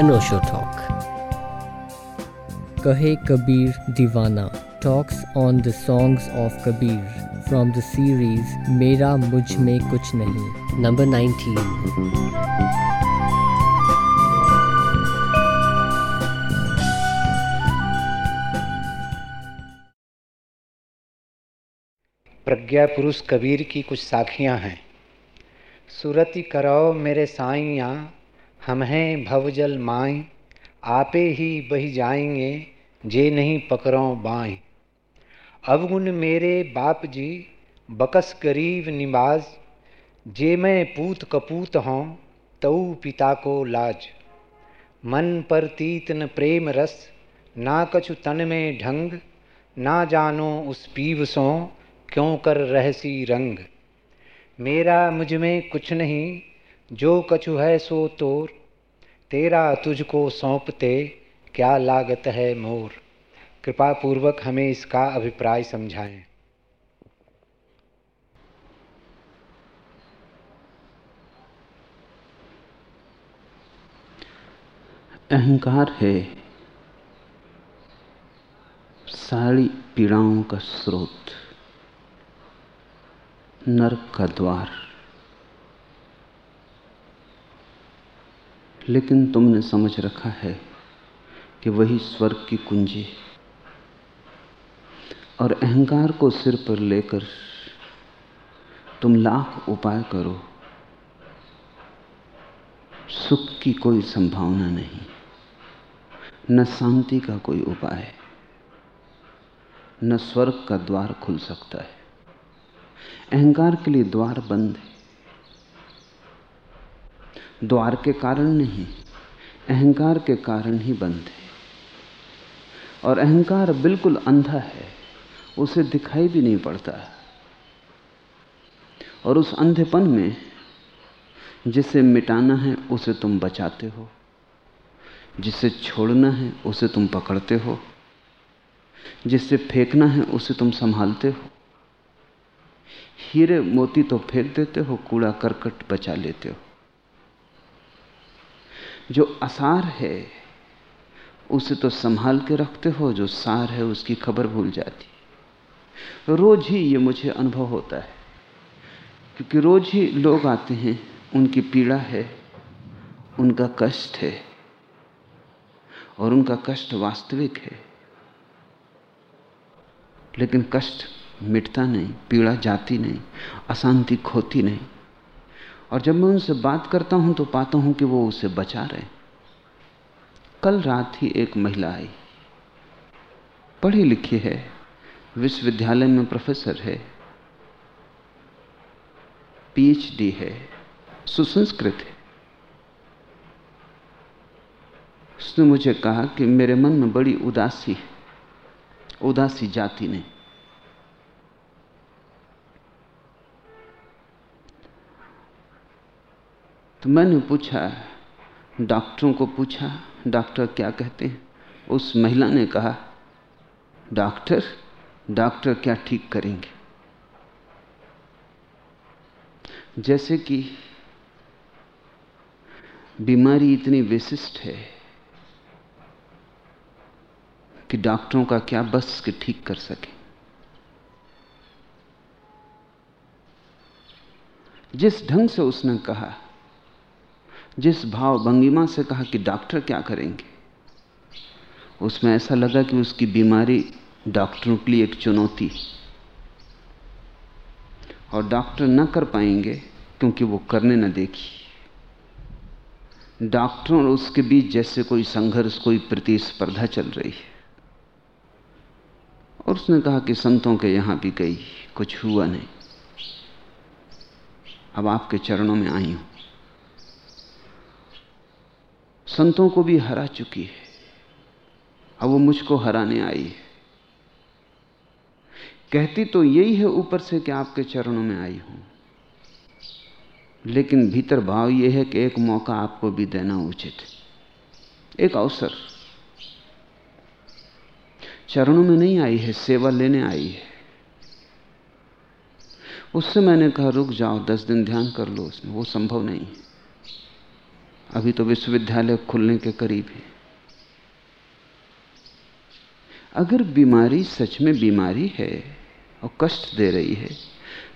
अनोशो talk कहे कबीर दीवाना talks on the songs of Kabir from the series मेरा मुझमें कुछ नहीं नंबर 19 प्रज्ञा पुरुष कबीर की कुछ साखियाँ हैं। सुरति करो मेरे साइयाँ हम हैं भवजल माए, आपे ही बही जाएँगे, जे नहीं पकड़ो बाएँ। अवगुण मेरे बाप जी, बकस गरीब निवाज जे मैं पूत कपूत हों, तऊ पिता को लाज। मन पर तीत न प्रेम रस, ना कछु तन में ढंग, ना जानो उस पीव सो, क्यों कर रहसी रंग। मेरा मुझमें कुछ नहीं जो कछु है सो तोर, तेरा तुझको सौंपते क्या लागत है मोर। कृपा पूर्वक हमें इसका अभिप्राय समझाएँ। अहंकार है सारी पीड़ाओं का स्रोत, नरक का द्वार। लेकिन तुमने समझ रखा है कि वही स्वर्ग की कुंजी और अहंकार को सिर पर लेकर तुम लाख उपाय करो। सुख की कोई संभावना नहीं, न शांति का कोई उपाय, न स्वर्ग का द्वार खुल सकता है। अहंकार के लिए द्वार बंद है। द्वार के कारण नहीं, अहंकार के कारण ही बंद है। और अहंकार बिल्कुल अंधा है, उसे दिखाई भी नहीं पड़ता। और उस अंधेपन में, जिसे मिटाना है, उसे तुम बचाते हो। जिसे छोड़ना है, उसे तुम पकड़ते हो। जिसे फेंकना है, उसे तुम संभालते हो। हीरे मोती तो फेंक देते हो, कूड़ा करकट बचा लेते हो। जो असार है, उसे तो संभाल के रखते हो, जो सार है, उसकी खबर भूल जाती। रोज ही ये मुझे अनुभव होता है, क्योंकि रोज ही लोग आते हैं, उनकी पीड़ा है, उनका कष्ट है, और उनका कष्ट वास्तविक है। लेकिन कष्ट मिटता नहीं, पीड़ा जाती नहीं, अशांति खोती नहीं। और जब मैं उनसे बात करता हूँ तो पाता हूँ कि वो उसे बचा रहे कल रात ही एक महिला आई। पढ़ी लिखी है। विश्वविद्यालय में प्रोफेसर है। पीएचडी है। सुसंस्कृत है। उसने मुझे कहा कि मेरे मन में बड़ी उदासी है। उदासी जाती नहीं। तो मैंने पूछा, डॉक्टरों को पूछा, डॉक्टर क्या कहते हैं? उस महिला ने कहा, डॉक्टर डॉक्टर क्या ठीक करेंगे? जैसे कि बीमारी इतनी विशिष्ट है कि डॉक्टरों का क्या बस के ठीक कर सके। जिस ढंग से उसने कहा जिस भाव भंगिमा से कहा कि डॉक्टर क्या करेंगे? उसमें ऐसा लगा कि उसकी बीमारी डॉक्टरों के लिए एक चुनौती और डॉक्टर न कर पाएँगे क्योंकि वो करने न देखी। डॉक्टरों और उसके बीच जैसे कोई संघर्ष, कोई प्रतिस्पर्धा चल रही है। और उसने कहा कि संतों के यहाँ भी गई कुछ हुआ नहीं। अब आपके चरणों में आई हूँ। संतों को भी हरा चुकी है। अब वो मुझको हराने आई है। कहती तो यही है ऊपर से कि आपके चरणों में आई हूँ। लेकिन भीतर भाव यह है कि एक मौका आपको भी देना उचित है। एक अवसर। चरणों में नहीं आई है, सेवा लेने आई है। उससे मैंने कहा, रुक जाओ, दस दिन ध्यान कर लो उसमें, वो संभव नहीं है। अभी तो विश्वविद्यालय खुलने के करीब है। अगर बीमारी सच में बीमारी है और कष्ट दे रही है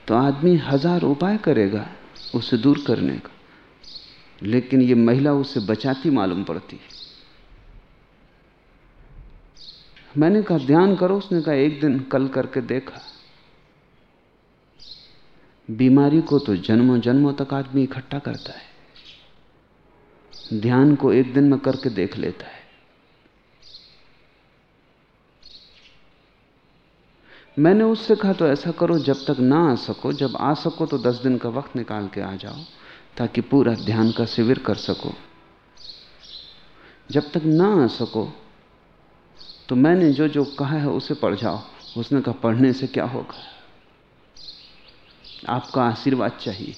तो आदमी हज़ार उपाय करेगा उसे दूर करने का। लेकिन ये महिला उसे बचाती मालूम पड़ती है। मैंने कहा, ध्यान करो, उसने कहा, एक दिन कल करके देखा। बीमारी को तो जन्मों जन्मों तक आदमी इकट्ठा करता है। ध्यान को एक दिन में करके देख लेता है। मैंने उससे कहा तो ऐसा करो, जब तक ना आ सको, जब आ सको तो दस दिन का वक्त निकाल के आ जाओ, ताकि पूरा ध्यान का शिविर कर सको। जब तक ना आ सको तो मैंने जो जो कहा है, उसे पढ़ जाओ। उसने कहा, पढ़ने से क्या होगा? आपका आशीर्वाद चाहिए।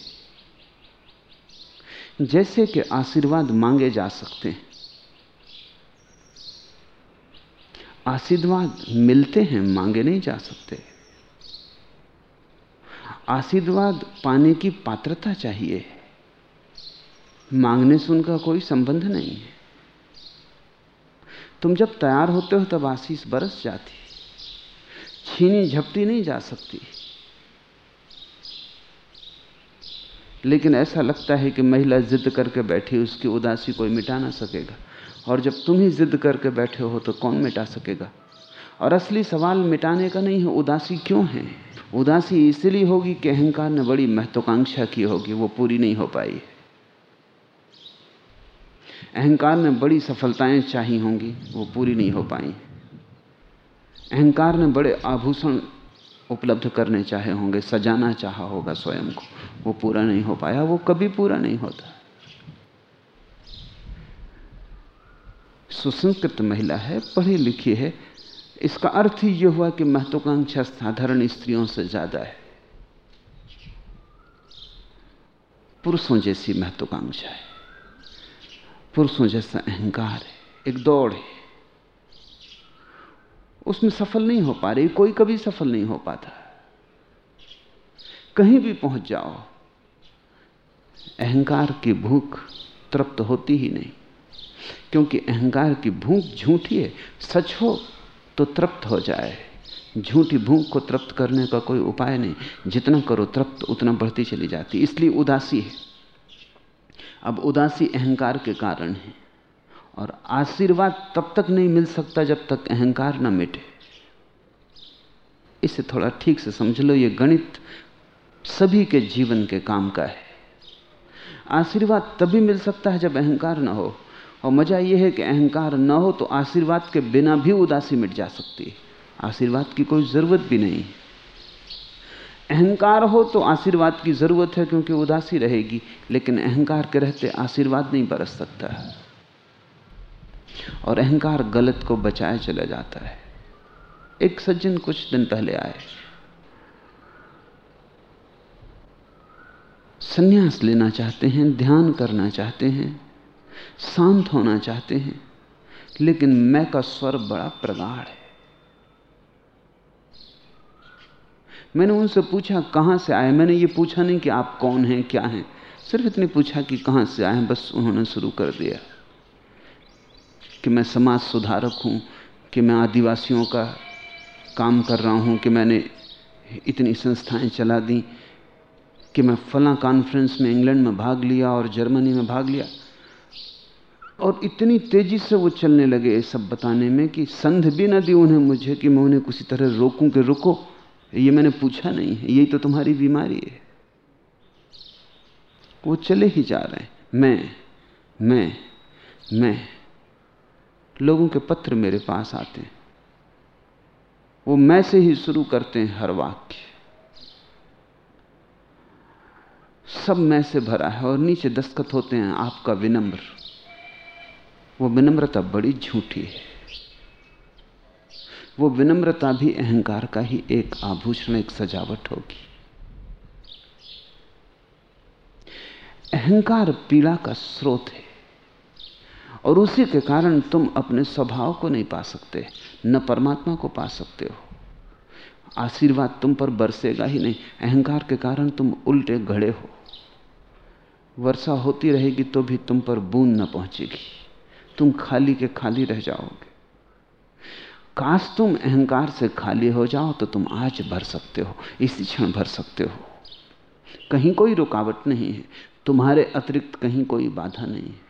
जैसे कि आशीर्वाद मांगे जा सकते हैं। आशीर्वाद मिलते हैं, मांगे नहीं जा सकते। आशीर्वाद पाने की पात्रता चाहिए। मांगने से उनका कोई संबंध नहीं है। तुम जब तैयार होते हो तब आशीष बरस जाती छीनी, झपटी नहीं जा सकती। लेकिन ऐसा लगता है कि महिला जिद करके बैठी, उसकी उदासी कोई मिटा ना सकेगा। और जब तुम ही जिद करके बैठे हो तो कौन मिटा सकेगा? और असली सवाल मिटाने का नहीं है, उदासी क्यों है? उदासी इसलिए होगी कि अहंकार ने बड़ी महत्वाकांक्षा की होगी, वो पूरी नहीं हो पाई। है अहंकार ने बड़ी सफलताएँ चाही होंगी, वो पूरी नहीं हो पाई। अहंकार ने बड़े आभूषण उपलब्ध करने चाहे होंगे, सजाना चाहा होगा स्वयं को। वो पूरा नहीं हो पाया, वो कभी पूरा नहीं होता। सुसंस्कृत महिला है, पढ़ी लिखी है। इसका अर्थ ही यह हुआ कि महत्वाकांक्षा साधारण स्त्रियों से ज़्यादा है। पुरुषों जैसी महत्वाकांक्षा है। पुरुषों जैसा अहंकार है। एक दौड़ है। उसमें सफल नहीं हो पा रही, कोई कभी सफल नहीं हो पाता। कहीं भी पहुँच जाओ, अहंकार की भूख तृप्त होती ही नहीं। क्योंकि अहंकार की भूख झूठी है, सच हो तो तृप्त हो जाए। झूठी भूख को तृप्त करने का कोई उपाय नहीं, जितना करो तृप्त उतना बढ़ती चली जाती। इसलिए उदासी है। अब उदासी अहंकार के कारण है। और आशीर्वाद तब तक नहीं मिल सकता जब तक अहंकार न मिटे। इसे थोड़ा ठीक से समझ लो, ये गणित सभी के जीवन के काम का है। आशीर्वाद तभी मिल सकता है जब अहंकार न हो। और मज़ा यह है कि अहंकार न हो तो आशीर्वाद के बिना भी उदासी मिट जा सकती है। आशीर्वाद की कोई ज़रूरत भी नहीं। अहंकार हो तो आशीर्वाद की ज़रूरत है क्योंकि उदासी रहेगी, लेकिन अहंकार के रहते आशीर्वाद नहीं बरस सकता। है और अहंकार गलत को बचाए चला जाता है। एक सज्जन कुछ दिन पहले आए। संन्यास लेना चाहते हैं, ध्यान करना चाहते हैं, शांत होना चाहते हैं, लेकिन मैं का स्वर बड़ा प्रगाढ़ है। मैंने उनसे पूछा, कहाँ से आए? मैंने ये पूछा नहीं कि आप कौन हैं, क्या हैं। सिर्फ़ इतने पूछा कि कहाँ से आए बस उन्होंने शुरू कर दिया। कि मैं समाज सुधारक हूँ, कि मैं आदिवासियों का काम कर रहा हूँ, कि मैंने इतनी संस्थाएँ चला दी, कि मैं फला कॉन्फ्रेंस में इंग्लैंड में भाग लिया और जर्मनी में भाग लिया। और इतनी तेज़ी से वो चलने लगे ये सब बताने में कि संध भी ना दी उन्हें मुझे कि मैं उन्हें किसी तरह रोकूं कि रुको। ये मैंने पूछा नहीं है, यही तो तुम्हारी बीमारी है। वो चले ही जा रहे हैं। मैं मैं मैं। लोगों के पत्र मेरे पास आते हैं। वो मैं से ही शुरू करते हैं हर वाक्य। सब मैं से भरा है और नीचे दस्तखत होते हैं आपका विनम्र। वो विनम्रता बड़ी झूठी है। वो विनम्रता भी अहंकार का ही एक आभूषण, एक सजावट होगी। अहंकार पीड़ा का स्रोत है। और उसी के कारण तुम अपने स्वभाव को नहीं पा सकते, न परमात्मा को पा सकते हो। आशीर्वाद तुम पर बरसेगा ही नहीं, अहंकार के कारण तुम उल्टे घड़े हो। वर्षा होती रहेगी तो भी तुम पर बूंद न पहुंचेगी, तुम खाली के खाली रह जाओगे। काश तुम अहंकार से खाली हो जाओ तो तुम आज भर सकते हो, इसी क्षण भर सकते हो। कहीं कोई रुकावट नहीं है, तुम्हारे अतिरिक्त कहीं कोई बाधा नहीं है।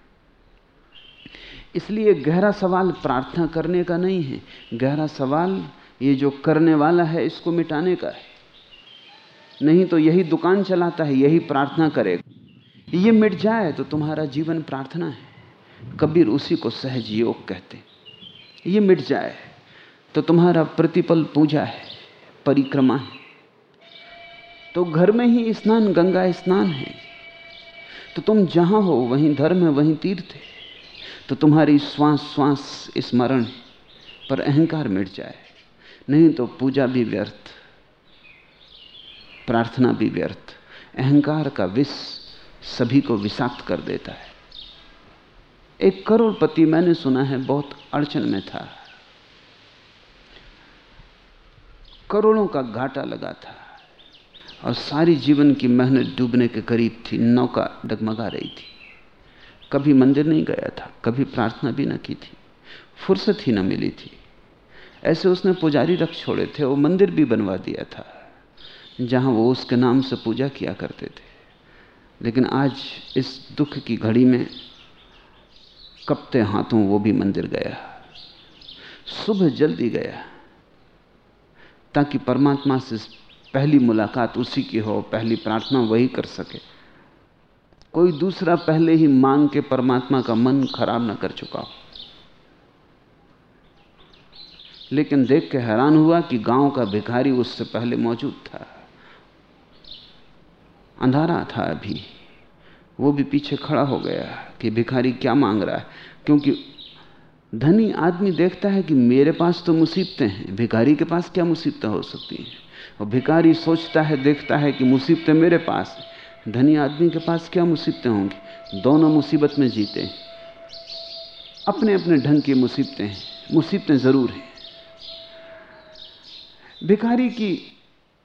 इसलिए गहरा सवाल प्रार्थना करने का नहीं है। गहरा सवाल ये जो करने वाला है, इसको मिटाने का है। नहीं तो यही दुकान चलाता है, यही प्रार्थना करेगा। ये मिट जाए तो तुम्हारा जीवन प्रार्थना है। कबीर उसी को सहज योग कहते ये मिट जाए तो तुम्हारा प्रतिपल पूजा है, परिक्रमा है। तो घर में ही स्नान, गंगा स्नान है। तो तुम जहाँ हो, वहीं धर्म है, वहीं तीर्थ है। तो तुम्हारी श्वास श्वास स्मरण पर अहंकार मिट जाए। नहीं तो पूजा भी व्यर्थ, प्रार्थना भी व्यर्थ। अहंकार का विष सभी को विषाक्त कर देता है। एक करोड़पति मैंने सुना है, बहुत अड़चन में था। करोड़ों का घाटा लगा था और सारी जीवन की मेहनत डूबने के करीब थी, नौका डगमगा रही थी। कभी मंदिर नहीं गया था, कभी प्रार्थना भी न की थी। फुर्सत ही न मिली थी। ऐसे उसने पुजारी रख छोड़े थे, वो मंदिर भी बनवा दिया था, जहाँ वो उसके नाम से पूजा किया करते थे। लेकिन आज इस दुख की घड़ी में कपते हाथों वो भी मंदिर गया। सुबह जल्दी गया, ताकि परमात्मा से पहली मुलाकात उसी की हो, पहली प्रार्थना वही कर सके। कोई दूसरा पहले ही मांग के परमात्मा का मन खराब ना कर चुका हो। लेकिन देख के हैरान हुआ कि गाँव का भिखारी उससे पहले मौजूद था। अंधारा था अभी। वो भी पीछे खड़ा हो गया कि भिखारी क्या मांग रहा है, क्योंकि धनी आदमी देखता है कि मेरे पास तो मुसीबतें हैं, भिखारी के पास क्या मुसीबतें हो सकती हैं? और भिखारी सोचता है, देखता है कि मुसीबतें मेरे पास धनी आदमी के पास क्या मुसीबतें होंगी? दोनों मुसीबत में जीते हैं। अपने अपने ढंग की मुसीबतें हैं। मुसीबतें ज़रूर हैं। भिखारी की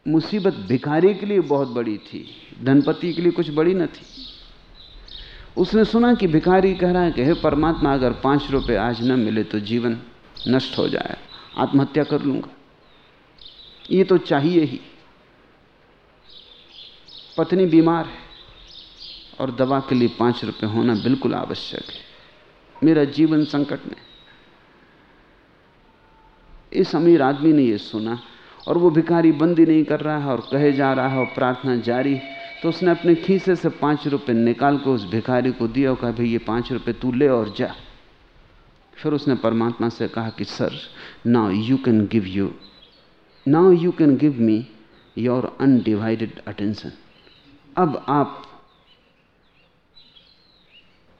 मुसीबत भिखारी के लिए बहुत बड़ी थी। धनपति के लिए कुछ बड़ी न थी। उसने सुना कि भिखारी कह रहा है कि, हे परमात्मा, अगर पाँच रुपए आज न मिले तो जीवन नष्ट हो जाए आत्महत्या कर लूँगा। ये तो चाहिए ही। पत्नी बीमार है और दवा के लिए पाँच रुपए होना बिल्कुल आवश्यक है। मेरा जीवन संकट में। इस अमीर आदमी ने यह सुना और वो भिखारी बंदी नहीं कर रहा है और कहे जा रहा है और प्रार्थना जारी तो उसने अपने खीसे से पाँच रुपए निकाल कर उस भिखारी को दिया और कहा, भाई ये पाँच रुपए तू ले और जा। फिर उसने परमात्मा से कहा कि, sir now you can give you now you can give me your undivided attention अब आप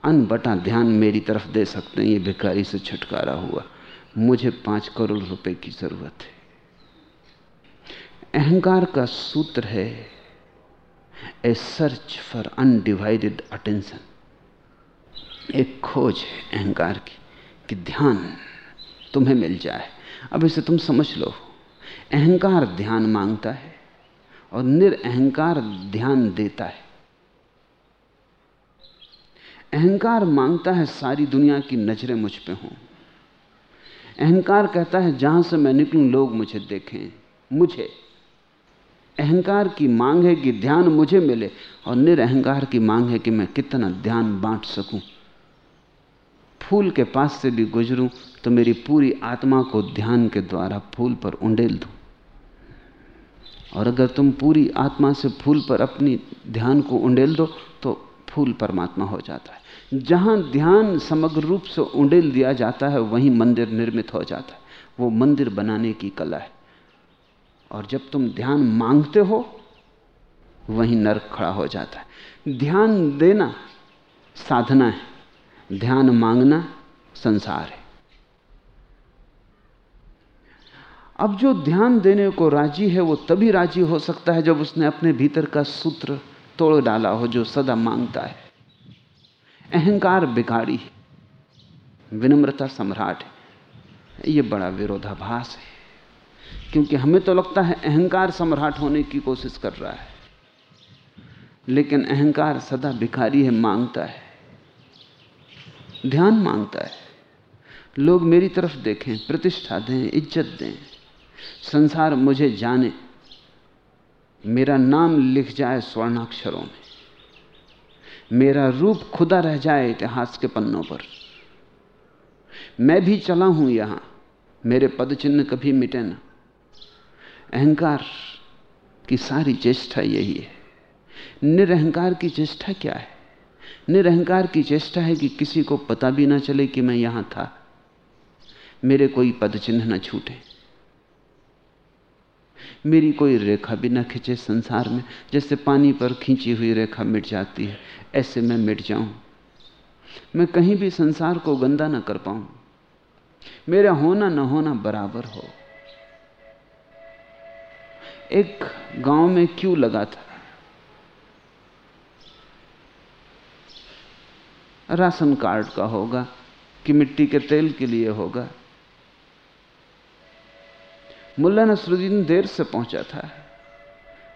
अनबटा ध्यान मेरी तरफ़ दे सकते हैं, ये भिखारी से छुटकारा हुआ। मुझे पाँच करोड़ रुपए की ज़रूरत है। अहंकार का सूत्र है, a search for undivided attention एक खोज है अहंकार की, कि ध्यान तुम्हें मिल जाए। अब इसे तुम समझ लो। अहंकार ध्यान माँगता है और निरअहकार ध्यान देता है। अहंकार माँगता है सारी दुनिया की नज़रें मुझ पे हों। अहंकार कहता है, जहाँ से मैं निकलूं, लोग मुझे देखें, मुझे। अहंकार की मांग है कि ध्यान मुझे मिले और निरअहकार की मांग है कि मैं कितना ध्यान बांट सकूँ। फूल के पास से भी गुजरूं तो मेरी पूरी आत्मा को ध्यान के द्वारा फूल पर उंडेल दूँ। और अगर तुम पूरी आत्मा से फूल पर अपनी ध्यान को उंडेल दो तो फूल परमात्मा हो जाता है। जहाँ ध्यान समग्र रूप से उंडेल दिया जाता है, वहीं मंदिर निर्मित हो जाता है। वो मंदिर बनाने की कला है। और जब तुम ध्यान मांगते हो, वहीं नर्क खड़ा हो जाता है। ध्यान देना साधना है। ध्यान मांगना संसार है। अब जो ध्यान देने को राज़ी है, वो तभी राज़ी हो सकता है जब उसने अपने भीतर का सूत्र तोड़ डाला हो जो सदा माँगता है। अहंकार बिगाड़ी विनम्रता सम्राट ये बड़ा विरोधाभास है, क्योंकि हमें तो लगता है अहंकार सम्राट होने की कोशिश कर रहा है। लेकिन अहंकार सदा भिखारी है, माँगता है, ध्यान माँगता है। लोग मेरी तरफ़ देखें, प्रतिष्ठा दें, इज़्ज़त दें। संसार मुझे जाने, मेरा नाम लिख जाए स्वर्णाक्षरों में। मेरा रूप खुदा रह जाए इतिहास के पन्नों पर। मैं भी चला हूँ यहाँ, मेरे पद चिन्ह कभी मिटे ना। अहंकार की सारी चेष्टा यही है। निरहंकार की चेष्टा क्या है? निरहंकार की चेष्टा है कि किसी को पता भी ना चले कि मैं यहाँ था। मेरे कोई पद चिन्ह ना छूटे। मेरी कोई रेखा भी ना खिंचे संसार में, जैसे पानी पर खींची हुई रेखा मिट जाती है, ऐसे मैं मिट जाऊँ। मैं कहीं भी संसार को गंदा ना कर पाऊँ। मेरा होना न होना बराबर हो। एक गाँव में क्यों लगा था? राशन कार्ड का होगा कि मिट्टी के तेल के लिए होगा। मुल्ला नसरुद्दीन देर से पहुँचा था,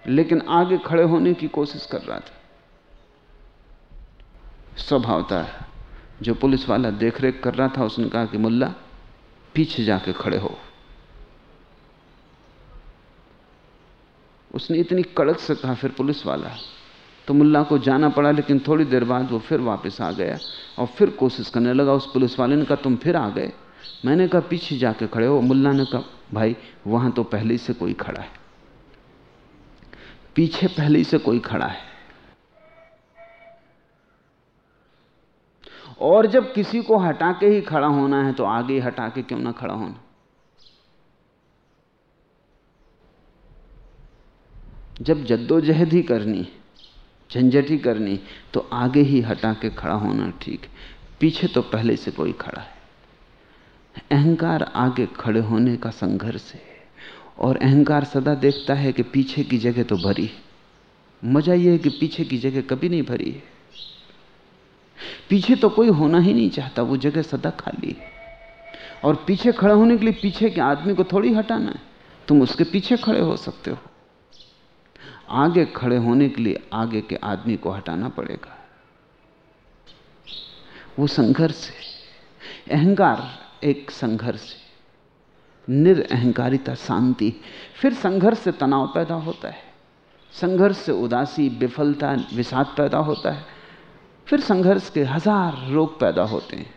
लेकिन आगे खड़े होने की कोशिश कर रहा था। स्वभाव था जो पुलिस वाला देखरेख कर रहा था, उसने कहा कि मुल्ला, पीछे जाके खड़े हो। उसने इतनी कड़क से कहा, फिर पुलिस वाला तो मुल्ला को जाना पड़ा, लेकिन थोड़ी देर बाद वो फिर वापस आ गया और फिर कोशिश करने लगा उस पुलिस वाले ने कहा, तुम फिर आ गए। मैंने कहा, पीछे जाके खड़े हो। मुल्ला ने कहा, भाई, वहाँ तो पहले से कोई खड़ा है। पीछे पहले से कोई खड़ा है। और जब किसी को हटा के ही खड़ा होना है तो आगे हटा के क्यों ना खड़ा होना? जब जद्दोजहद ही करनी, झंझट ही करनी तो आगे ही हटा के खड़ा होना ठीक पीछे तो पहले से कोई खड़ा है। अहंकार आगे खड़े होने का संघर्ष है। और अहंकार सदा देखता है कि पीछे की जगह तो भरी मज़ा यह है कि पीछे की जगह कभी नहीं भरी है। पीछे तो कोई होना ही नहीं चाहता, वो जगह सदा खाली है। और पीछे खड़े होने के लिए पीछे के आदमी को थोड़ी हटाना है। तुम उसके पीछे खड़े हो सकते हो। आगे खड़े होने के लिए आगे के आदमी को हटाना पड़ेगा। वो संघर्ष है। अहंकार एक संघर्ष निरअहकारिता, शांति। फिर संघर्ष से तनाव पैदा होता है। संघर्ष से उदासी, विफलता, विषाद पैदा होता है। फिर संघर्ष के हज़ार रोग पैदा होते हैं।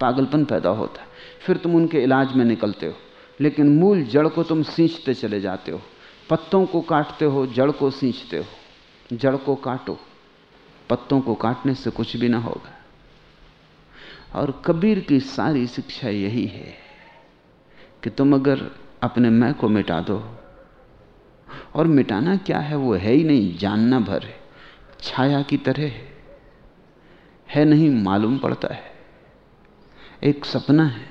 पागलपन पैदा होता है। फिर तुम उनके इलाज में निकलते हो। लेकिन मूल जड़ को तुम सींचते चले जाते हो। पत्तों को काटते हो, जड़ को सींचते हो। जड़ को काटो। पत्तों को काटने से कुछ भी ना होगा। और कबीर की सारी शिक्षा यही है कि तुम अगर अपने मैं को मिटा दो। और मिटाना क्या है? वो है ही नहीं, जानना भर है। छाया की तरह है। है नहीं, मालूम पड़ता है। एक सपना है।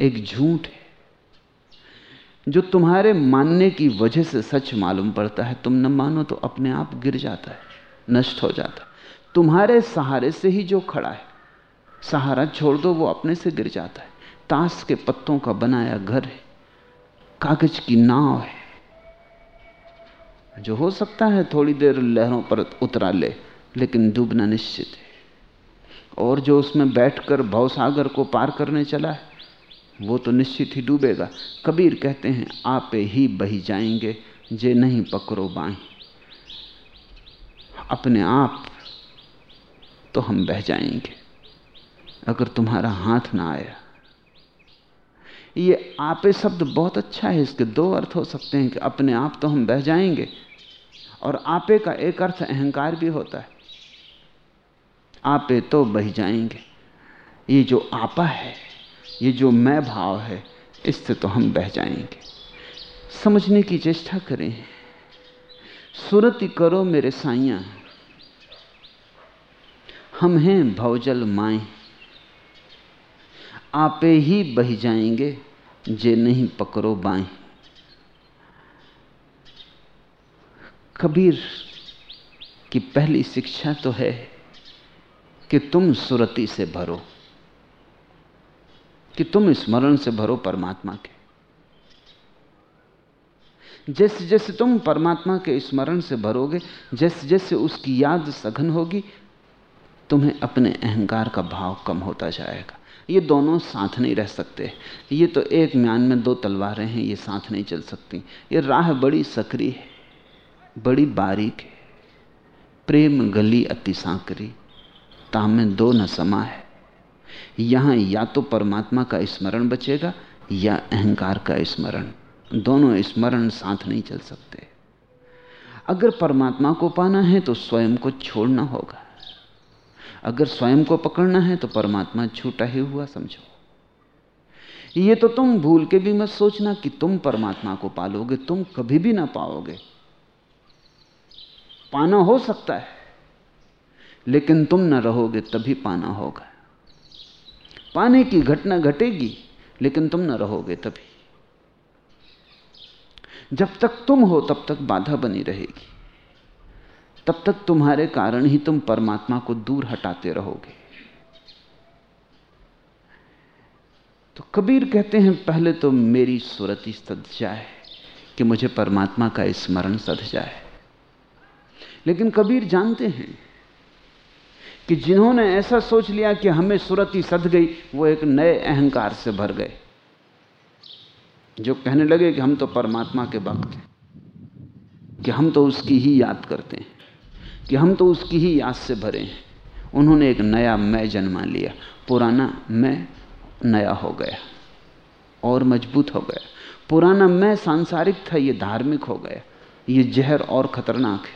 एक झूठ है। जो तुम्हारे मानने की वजह से सच मालूम पड़ता है। तुम न मानो तो अपने आप गिर जाता है, नष्ट हो जाता है। तुम्हारे सहारे से ही जो खड़ा है, सहारा छोड़ दो, वो अपने से गिर जाता है। ताश के पत्तों का बनाया घर है, कागज़ की नाव है। जो हो सकता है थोड़ी देर लहरों पर उतरा ले, लेकिन डूबना निश्चित है। और जो उसमें बैठकर भवसागर को पार करने चला है, वो तो निश्चित ही डूबेगा। कबीर कहते हैं, आपे ही बही जाएँगे, जे नहीं पकड़ो बाई अपने आप तो हम बह जाएँगे। अगर तुम्हारा हाथ ना आया। ये आपे शब्द बहुत अच्छा है, इसके दो अर्थ हो सकते हैं कि अपने आप तो हम बह जाएँगे, और आपे का एक अर्थ अहंकार भी होता है। आपे तो बह जाएँगे। ये जो आपा है, ये जो मैं भाव है, इससे तो हम बह जाएँगे। समझने की चेष्टा करें। सुरति करो मेरे साइया हम हैं भवजल माए। आपे ही बह जाएँगे जे नहीं पकड़ो बाएँ। कबीर की पहली शिक्षा तो है कि तुम सुरति से भरो, कि तुम स्मरण से भरो परमात्मा के। जैसे जैसे तुम परमात्मा के स्मरण से भरोगे जैसे जैसे उसकी याद सघन होगी तुम्हें अपने अहंकार का भाव कम होता जाएगा। ये दोनों साथ नहीं रह सकते। ये तो एक म्यान में दो तलवारें हैं, ये साथ नहीं चल सकती। ये राह बड़ी सक्रिय है, बड़ी बारीक है। प्रेम गली अति सांकरी, तामें दो न समा है। यहाँ या तो परमात्मा का स्मरण बचेगा, या अहंकार का स्मरण। दोनों स्मरण साथ नहीं चल सकते। अगर परमात्मा को पाना है तो स्वयं को छोड़ना होगा। अगर स्वयं को पकड़ना है तो परमात्मा छूटा ही हुआ, समझो। ये तो तुम भूल के भी मत सोचना कि तुम परमात्मा को पालोगे, तुम कभी भी ना पाओगे। पाना हो सकता है, लेकिन तुम न रहोगे तभी पाना होगा। पाने की घटना घटेगी, लेकिन तुम न रहोगे तभी। जब तक तुम हो, तब तक बाधा बनी रहेगी। तब तक तुम्हारे कारण ही तुम परमात्मा को दूर हटाते रहोगे। तो कबीर कहते हैं, पहले तो मेरी सुरति सद जाए कि मुझे परमात्मा का स्मरण सद जाए। लेकिन कबीर जानते हैं कि जिन्होंने ऐसा सोच लिया कि हमें सुरति सद गई, वो एक नए अहंकार से भर गए, जो कहने लगे कि हम तो परमात्मा के भक्त हैं, कि हम तो उसकी ही याद करते हैं। कि हम तो उसकी ही याद से भरे हैं। उन्होंने एक नया मैं जन्मा लिया। पुराना मैं नया हो गया और मज़बूत हो गया। पुराना मैं सांसारिक था, ये धार्मिक हो गया। ये जहर और खतरनाक है।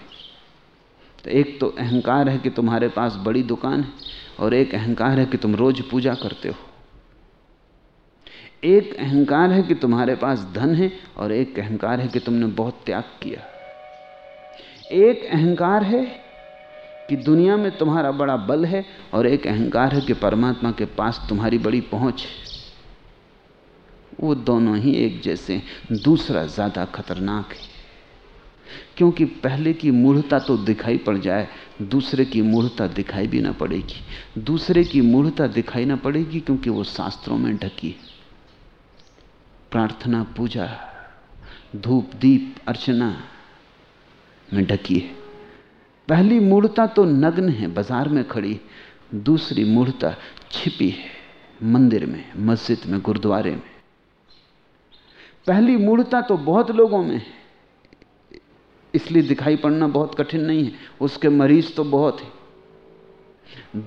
तो एक तो अहंकार है कि तुम्हारे पास बड़ी दुकान है और एक अहंकार है कि तुम रोज पूजा करते हो। एक अहंकार है कि तुम्हारे पास धन है और एक अहंकार है कि तुमने बहुत त्याग किया। एक अहंकार है कि दुनिया में तुम्हारा बड़ा बल है और एक अहंकार है कि परमात्मा के पास तुम्हारी बड़ी पहुँच है। वो दोनों ही एक जैसे दूसरा ज़्यादा खतरनाक है। क्योंकि पहले की मूढ़ता तो दिखाई पड़ जाए, दूसरे की मूढ़ता दिखाई भी ना पड़ेगी। दूसरे की मूढ़ता दिखाई ना पड़ेगी क्योंकि वो शास्त्रों में ढकी है। प्रार्थना पूजा, धूप, दीप, अर्चना में ढकी है। पहली मूर्ता तो नग्न है, बाज़ार में खड़ी। दूसरी मूर्ता छिपी है, मंदिर में, मस्जिद में, गुरुद्वारे में। पहली मूर्ता तो बहुत लोगों में है। इसलिए दिखाई पड़ना बहुत कठिन नहीं है, उसके मरीज़ तो बहुत है।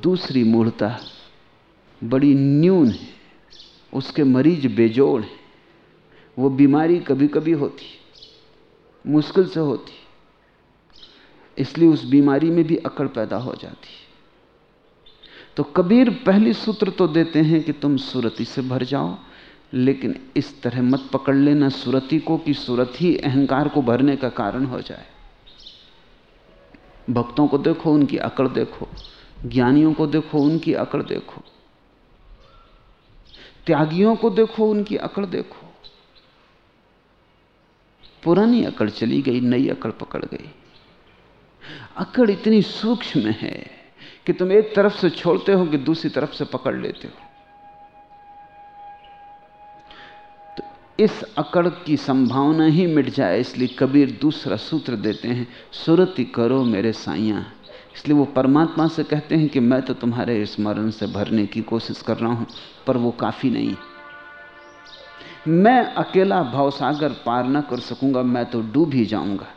दूसरी मूर्ता बड़ी न्यून है, उसके मरीज़ बेजोड़ हैं। वो बीमारी कभी कभी होती, मुश्किल से होती। इसलिए उस बीमारी में भी अकड़ पैदा हो जाती है। तो कबीर पहली सूत्र तो देते हैं कि तुम सुरति से भर जाओ, लेकिन इस तरह मत पकड़ लेना सुरति को कि सुरत ही अहंकार को भरने का कारण हो जाए। भक्तों को देखो, उनकी अकड़ देखो, ज्ञानियों को देखो, उनकी अकड़ देखो, त्यागियों को देखो, उनकी अकड़ देखो। पुरानी अकड़ चली गई, नई अकड़ पकड़ गई। अकड़ इतनी सूक्ष्म है कि तुम एक तरफ़ से छोड़ते हो कि दूसरी तरफ़ से पकड़ लेते हो। तो इस अकड़ की संभावना ही मिट जाए, इसलिए कबीर दूसरा सूत्र देते हैं, सुरति करो मेरे साइया इसलिए वो परमात्मा से कहते हैं कि मैं तो तुम्हारे स्मरण से भरने की कोशिश कर रहा हूँ, पर वो काफ़ी नहीं। मैं अकेला भावसागर पार न कर सकूँगा, मैं तो डूब ही जाऊँगा।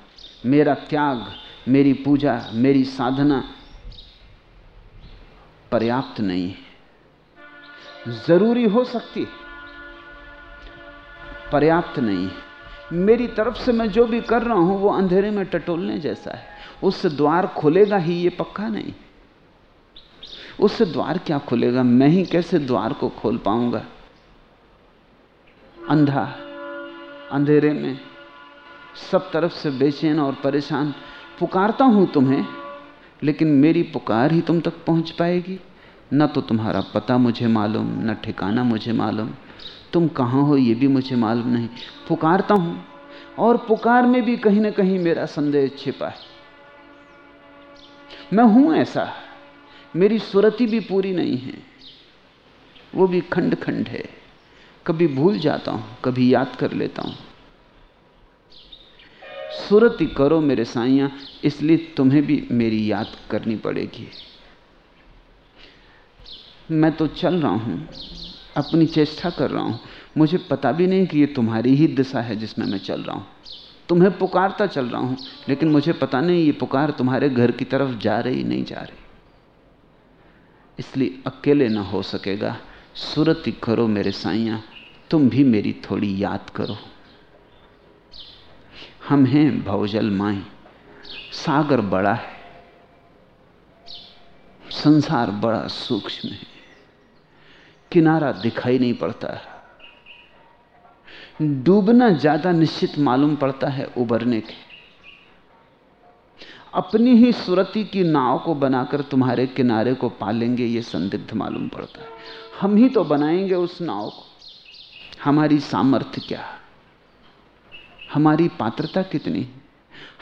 मेरा त्याग मेरी पूजा, मेरी साधना पर्याप्त नहीं है। ज़रूरी हो सकती पर्याप्त नहीं है। मेरी तरफ़ से मैं जो भी कर रहा हूँ, वो अंधेरे में टटोलने जैसा है। उससे द्वार खुलेगा ही, ये पक्का नहीं। उससे द्वार क्या खुलेगा? मैं ही कैसे द्वार को खोल पाऊँगा? अंधा, अंधेरे में सब तरफ़ से बेचैन और परेशान पुकारता हूँ तुम्हें, लेकिन मेरी पुकार ही तुम तक पहुँच पाएगी। न तो तुम्हारा पता मुझे मालूम, न ठिकाना मुझे मालूम। तुम कहाँ हो ये भी मुझे मालूम नहीं। पुकारता हूँ, और पुकार में भी कहीं ना कहीं मेरा संदेह छिपा है। मैं हूँ ऐसा, मेरी सुरति भी पूरी नहीं है, वो भी खंड खंड है। कभी भूल जाता हूँ, कभी याद कर लेता हूँ। सूरती करो मेरे साइया इसलिए तुम्हें भी मेरी याद करनी पड़ेगी। मैं तो चल रहा हूँ, अपनी चेष्टा कर रहा हूँ। मुझे पता भी नहीं कि ये तुम्हारी ही दिशा है जिसमें मैं चल रहा हूँ। तुम्हें पुकारता चल रहा हूँ, लेकिन मुझे पता नहीं ये पुकार तुम्हारे घर की तरफ़ जा रही नहीं जा रही। इसलिए अकेले ना हो सकेगा। सुरति करो मेरे साइया तुम भी मेरी थोड़ी याद करो। हम हैं भवजल माई। सागर बड़ा है, संसार बड़ा सूक्ष्म है। किनारा दिखाई नहीं पड़ता। है डूबना ज़्यादा निश्चित मालूम पड़ता है उबरने के। अपनी ही सुरती की नाव को बनाकर तुम्हारे किनारे को पालेंगे, ये संदिग्ध मालूम पड़ता है। हम ही तो बनाएँगे उस नाव को। हमारी सामर्थ्य क्या? हमारी पात्रता कितनी है?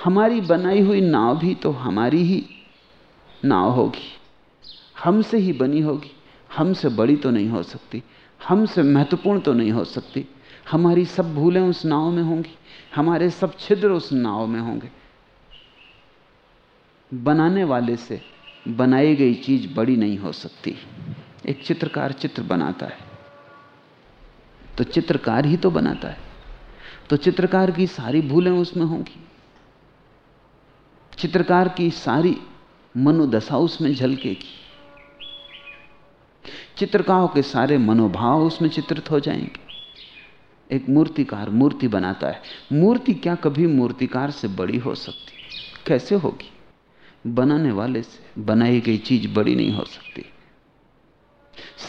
हमारी बनाई हुई नाव भी तो हमारी ही नाव होगी। हमसे ही बनी होगी। हमसे बड़ी तो नहीं हो सकती। हमसे महत्वपूर्ण तो नहीं हो सकती। हमारी सब भूलें उस नाव में होंगी। हमारे सब छिद्र उस नाव में होंगे। बनाने वाले से बनाई गई चीज़ बड़ी नहीं हो सकती। एक चित्रकार चित्र बनाता है। तो चित्रकार ही तो बनाता है। तो चित्रकार की सारी भूलें उसमें होंगी। चित्रकार की सारी मनोदशा उसमें झलकेगी। चित्रकारों के सारे मनोभाव उसमें चित्रित हो जाएँगे। एक मूर्तिकार मूर्ति बनाता है। मूर्ति क्या कभी मूर्तिकार से बड़ी हो सकती? कैसे होगी? बनाने वाले से बनाई गई चीज़ बड़ी नहीं हो सकती।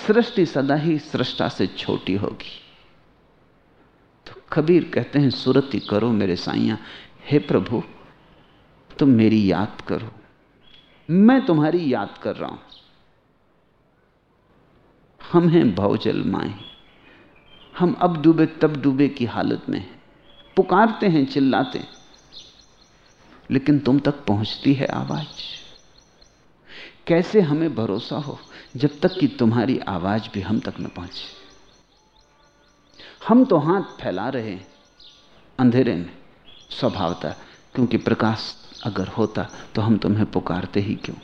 सृष्टि सदा ही सृष्टा से छोटी होगी। कबीर कहते हैं, सुरति करो मेरे साइया हे प्रभु, तुम मेरी याद करो। मैं तुम्हारी याद कर रहा हूँ। हम हैं भवजल माए हम अब डूबे तब डूबे की हालत में पुकारते हैं, चिल्लाते हैं, लेकिन तुम तक पहुँचती है आवाज़। कैसे हमें भरोसा हो जब तक कि तुम्हारी आवाज़ भी हम तक न पहुँचे? हम तो हाथ फैला रहे हैं। अंधेरे में स्वभावता क्योंकि प्रकाश अगर होता तो हम तुम्हें पुकारते ही क्यों?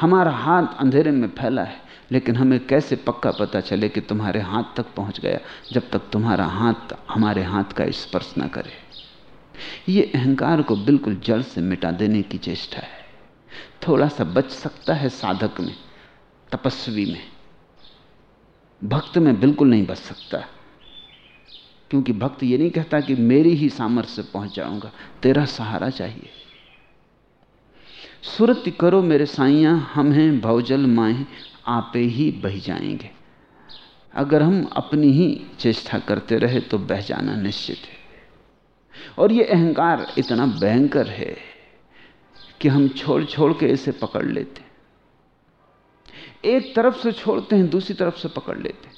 हमारा हाथ अंधेरे में फैला है, लेकिन हमें कैसे पक्का पता चले कि तुम्हारे हाथ तक पहुँच गया, जब तक तुम्हारा हाथ हमारे हाथ का स्पर्श न करे? ये अहंकार को बिल्कुल जड़ से मिटा देने की चेष्टा है। थोड़ा सा बच सकता है साधक में, तपस्वी में। भक्त में बिल्कुल नहीं बच सकता। क्योंकि भक्त ये नहीं कहता कि मेरी ही सामर्थ्य पहुँच जाऊँगा तेरा सहारा चाहिए। सुरत करो मेरे साइया हम हैं भवजल माए आपे ही बह जाएँगे। अगर हम अपनी ही चेष्टा करते रहे तो बह जाना निश्चित है। और ये अहंकार इतना भयंकर है कि हम छोड़ छोड़ के इसे पकड़ लेते। एक तरफ़ से छोड़ते हैं, दूसरी तरफ़ से पकड़ लेते हैं।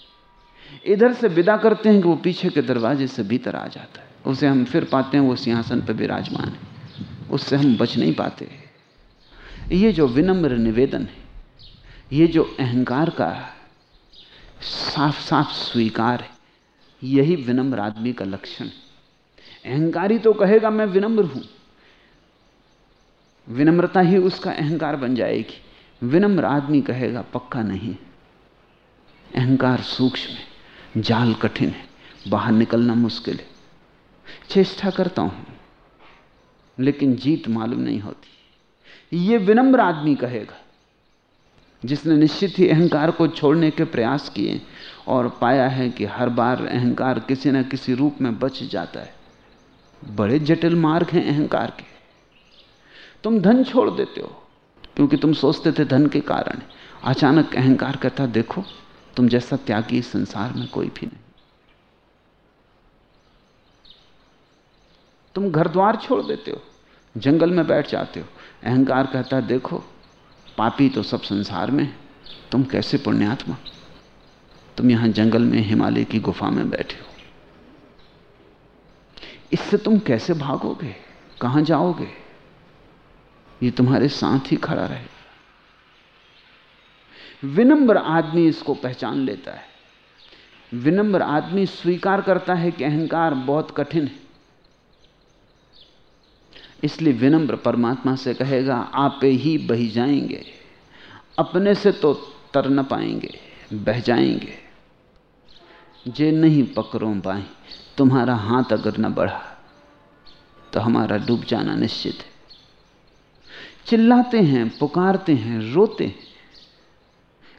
इधर से विदा करते हैं कि वो पीछे के दरवाजे से भीतर आ जाता है। उसे हम फिर पाते हैं, वो सिंहासन पर विराजमान है। उससे हम बच नहीं पाते ये जो विनम्र निवेदन है, ये जो अहंकार का साफ़ साफ़ स्वीकार है, यही विनम्र आदमी का लक्षण अहंकारी तो कहेगा, मैं विनम्र हूँ। विनम्रता ही उसका अहंकार बन जाएगी। विनम्र आदमी कहेगा, पक्का नहीं। अहंकार सूक्ष्म है, जाल कठिन है, बाहर निकलना मुश्किल है। चेष्टा करता हूँ, लेकिन जीत मालूम नहीं होती। ये विनम्र आदमी कहेगा, जिसने निश्चित ही अहंकार को छोड़ने के प्रयास किए और पाया है कि हर बार अहंकार किसी न किसी रूप में बच जाता है। बड़े जटिल मार्ग हैं अहंकार के। तुम धन छोड़ देते हो क्योंकि तुम सोचते थे धन के कारण अचानक अहंकार कहता देखो, तुम जैसा त्यागी संसार में कोई भी नहीं। तुम घर द्वार छोड़ देते हो, जंगल में बैठ जाते हो। अहंकार कहता देखो, पापी तो सब संसार में तुम कैसे पुण्यात्मा? तुम यहाँ जंगल में, हिमालय की गुफा में बैठे हो। इससे तुम कैसे भागोगे? कहाँ जाओगे? ये तुम्हारे साथ ही खड़ा रहे। विनम्र आदमी इसको पहचान लेता है। विनम्र आदमी स्वीकार करता है कि अहंकार बहुत कठिन है। इसलिए विनम्र परमात्मा से कहेगा, आपे ही बही जाएँगे। अपने से तो तर न पाएँगे, बह जाएँगे। जे नहीं पकड़ो पाए, तुम्हारा हाथ अगर न बढ़ा तो हमारा डूब जाना निश्चित है। चिल्लाते हैं, पुकारते हैं, रोते हैं।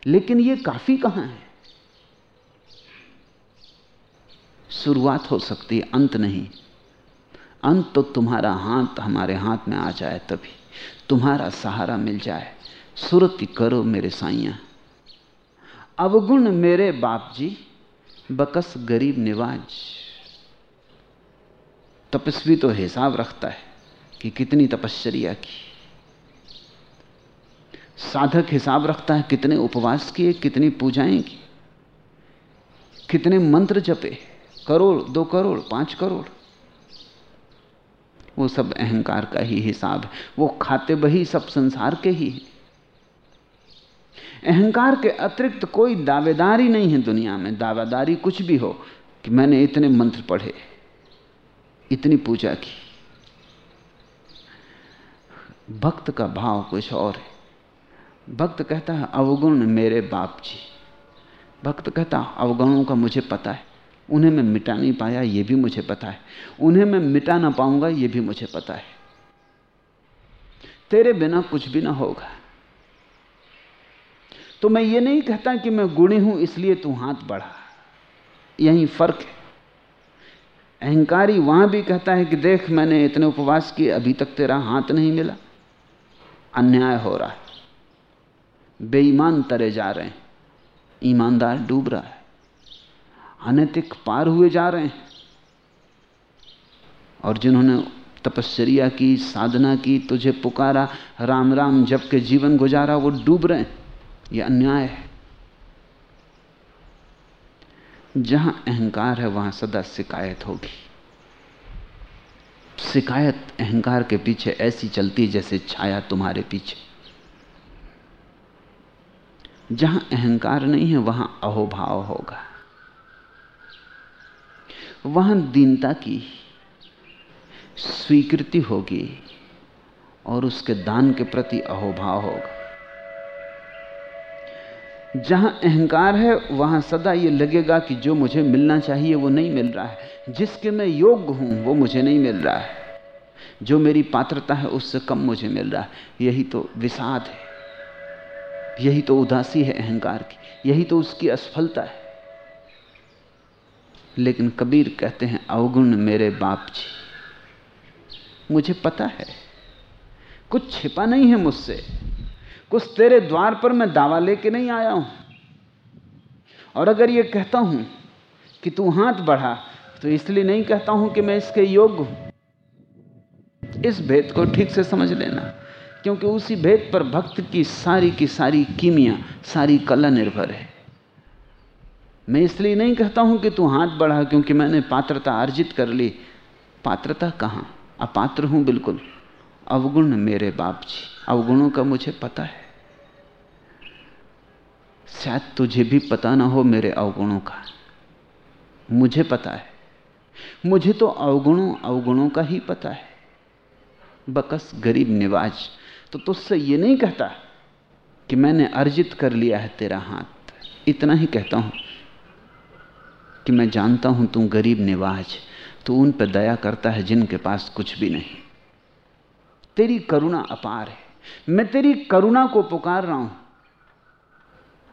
लेकिन ये काफ़ी कहाँ है? शुरुआत हो सकती है, अंत नहीं। अंत तो तुम्हारा हाथ हमारे हाथ में आ जाए तभी। तुम्हारा सहारा मिल जाए। सुरति करो मेरे साइया अवगुण मेरे बाप जी बकस गरीब निवाज। तपस्वी तो हिसाब रखता है कि कितनी तपश्चर्या की। साधक हिसाब रखता है कितने उपवास किए, कितनी पूजाएँ की, कितने मंत्र जपे, करोड़, दो करोड़, पाँच करोड़। वो सब अहंकार का ही हिसाब है। वो खाते बही सब संसार के ही है। अहंकार के अतिरिक्त कोई दावेदारी नहीं है दुनिया में। दावेदारी कुछ भी हो कि मैंने इतने मंत्र पढ़े, इतनी पूजा की। भक्त का भाव कुछ और है। भक्त कहता है, अवगुण मेरे बाप जी। भक्त कहता, अवगुणों का मुझे पता है। उन्हें मैं मिटा नहीं पाया, ये भी मुझे पता है। उन्हें मैं मिटा ना पाऊँगा, ये भी मुझे पता है। तेरे बिना कुछ भी ना होगा। तो मैं ये नहीं कहता कि मैं गुणी हूँ, इसलिए तू हाथ बढ़ा। यही फ़र्क है। अहंकारी वहाँ भी कहता है कि देख, मैंने इतने उपवास किए, अभी तक तेरा हाथ नहीं मिला। अन्याय हो रहा है। बेईमान तरे जा रहे हैं। ईमानदार डूब रहा है। अनैतिक पार हुए जा रहे हैं। और जिन्होंने तपस्या की, साधना की, तुझे पुकारा, राम राम जब के जीवन गुजारा, वो डूब रहे हैं। ये अन्याय है। जहाँ अहंकार है, वहाँ सदा शिकायत होगी। शिकायत अहंकार के पीछे ऐसी चलती जैसे छाया तुम्हारे पीछे। जहाँ अहंकार नहीं है, वहाँ अहोभाव होगा। वहाँ दीनता की स्वीकृति होगी और उसके दान के प्रति अहोभाव होगा। जहाँ अहंकार है, वहाँ सदा ये लगेगा कि जो मुझे मिलना चाहिए, वो नहीं मिल रहा है। जिसके मैं योग्य हूँ, वो मुझे नहीं मिल रहा है। जो मेरी पात्रता है, उससे कम मुझे मिल रहा है। यही तो विषाद है। यही तो उदासी है अहंकार की, यही तो उसकी असफलता है। लेकिन कबीर कहते हैं, अवगुण मेरे बाप जी, मुझे पता है, कुछ छिपा नहीं है मुझसे, कुछ तेरे द्वार पर मैं दावा लेके नहीं आया हूँ। और अगर ये कहता हूँ कि तू हाथ बढ़ा तो इसलिए नहीं कहता हूँ कि मैं इसके योग्य हूँ। इस भेद को ठीक से समझ लेना। क्योंकि उसी भेद पर भक्त की सारी की सारी कीमिया, सारी कला निर्भर है। मैं इसलिए नहीं कहता हूँ कि तू हाथ बढ़ा, क्योंकि मैंने पात्रता अर्जित कर ली। पात्रता कहाँ? अपात्र हूँ बिल्कुल। अवगुण मेरे बाप जी, अवगुणों का मुझे पता है। शायद तुझे भी पता ना हो मेरे अवगुणों का। मुझे पता है। मुझे तो अवगुणों अवगुणों का ही पता है। बकस गरीब निवाज तो तुझसे ये नहीं कहता कि मैंने अर्जित कर लिया है तेरा हाथ। इतना ही कहता हूँ कि मैं जानता हूँ तू गरीब निवाज तो उन पर दया करता है जिनके पास कुछ भी नहीं। तेरी करुणा अपार है। मैं तेरी करुणा को पुकार रहा हूँ।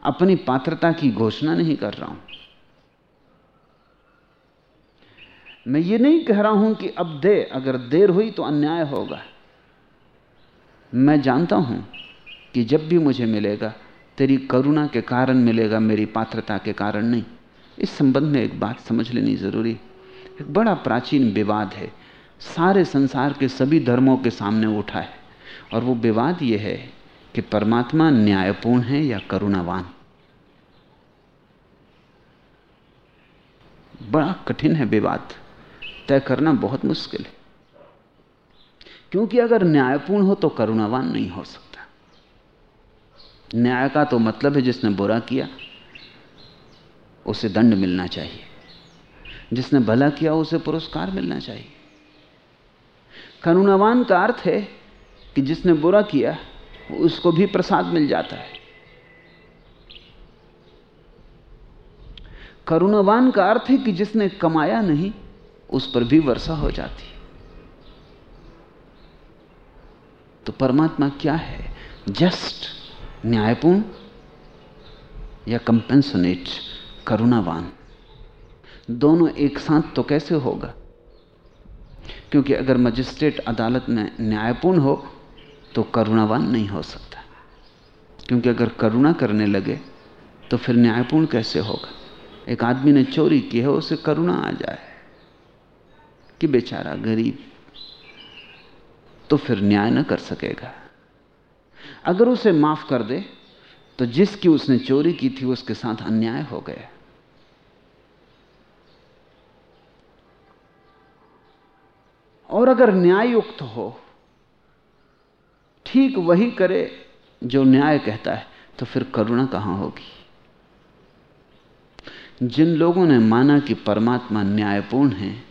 अपनी पात्रता की घोषणा नहीं कर रहा हूँ। मैं ये नहीं कह रहा हूँ कि अब दे, अगर देर हुई तो अन्याय होगा। मैं जानता हूँ कि जब भी मुझे मिलेगा, तेरी करुणा के कारण मिलेगा, मेरी पात्रता के कारण नहीं। इस संबंध में एक बात समझ लेनी ज़रूरी। एक बड़ा प्राचीन विवाद है। सारे संसार के सभी धर्मों के सामने उठा है। और वो विवाद यह है कि परमात्मा न्यायपूर्ण है या करुणावान। बड़ा कठिन है विवाद। तय करना बहुत मुश्किल है। क्योंकि अगर न्यायपूर्ण हो तो करुणावान नहीं हो सकता। न्याय का तो मतलब है जिसने बुरा किया, उसे दंड मिलना चाहिए। जिसने भला किया, उसे पुरस्कार मिलना चाहिए। करुणावान का अर्थ है कि जिसने बुरा किया, उसको भी प्रसाद मिल जाता है। करुणावान का अर्थ है कि जिसने कमाया नहीं, उस पर भी वर्षा हो जाती तो परमात्मा क्या है? जस्ट न्यायपूर्ण या कंपेंसनेट करुणावान। दोनों एक साथ तो कैसे होगा? क्योंकि अगर मजिस्ट्रेट अदालत में न्यायपूर्ण हो तो करुणावान नहीं हो सकता। क्योंकि अगर करुणा करने लगे तो फिर न्यायपूर्ण कैसे होगा? एक आदमी ने चोरी की है, उसे करुणा आ जाए। कि बेचारा गरीब तो फिर न्याय न कर सकेगा। अगर उसे माफ़ कर दे तो जिसकी उसने चोरी की थी, उसके साथ अन्याय हो गया। और अगर न्यायुक्त हो, ठीक वही करे जो न्याय कहता है तो फिर करुणा कहाँ होगी? जिन लोगों ने माना कि परमात्मा न्यायपूर्ण है,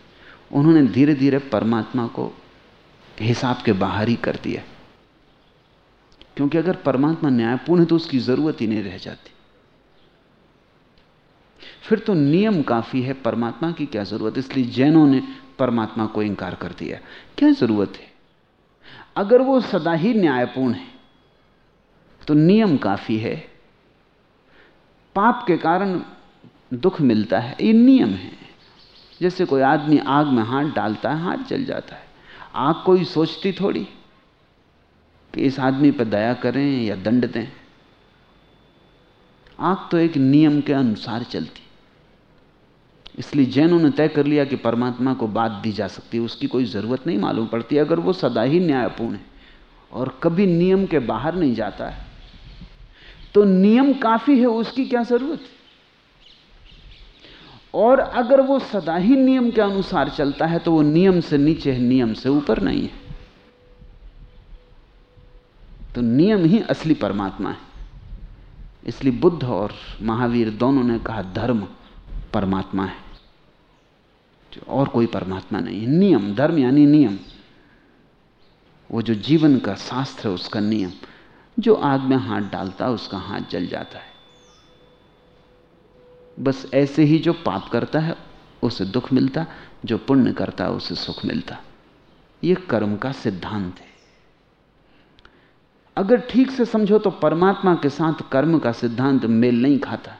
उन्होंने धीरे धीरे परमात्मा को हिसाब के बाहर ही कर दिया। क्योंकि अगर परमात्मा न्यायपूर्ण है तो उसकी ज़रूरत ही नहीं रह जाती। फिर तो नियम काफ़ी है, परमात्मा की क्या ज़रूरत इसलिए जैनों ने परमात्मा को इंकार कर दिया। क्या ज़रूरत है? अगर वो सदा ही न्यायपूर्ण है तो नियम काफ़ी है। पाप के कारण दुख मिलता है, ये नियम है। जैसे कोई आदमी आग में हाथ डालता है, हाथ जल जाता है। आग कोई सोचती थोड़ी कि इस आदमी पर दया करें या दंड दें। आग तो एक नियम के अनुसार चलती। इसलिए जैनों ने तय कर लिया कि परमात्मा को बात दी जा सकती है, उसकी कोई ज़रूरत नहीं मालूम पड़ती, अगर वो सदा ही न्यायपूर्ण है और कभी नियम के बाहर नहीं जाता है तो नियम काफ़ी है, उसकी क्या ज़रूरत? और अगर वो सदा ही नियम के अनुसार चलता है तो वो नियम से नीचे है, नियम से ऊपर नहीं है। तो नियम ही असली परमात्मा है। इसलिए बुद्ध और महावीर दोनों ने कहा, धर्म परमात्मा है। और कोई परमात्मा नहीं है। नियम, धर्म यानी नियम। वो जो जीवन का शास्त्र है, उसका नियम। जो आग में हाथ डालता है, उसका हाथ जल जाता है। बस ऐसे ही जो पाप करता है, उसे दुख मिलता, जो पुण्य करता है उसे सुख मिलता। यह कर्म का सिद्धांत है। अगर ठीक से समझो तो परमात्मा के साथ कर्म का सिद्धांत मेल नहीं खाता।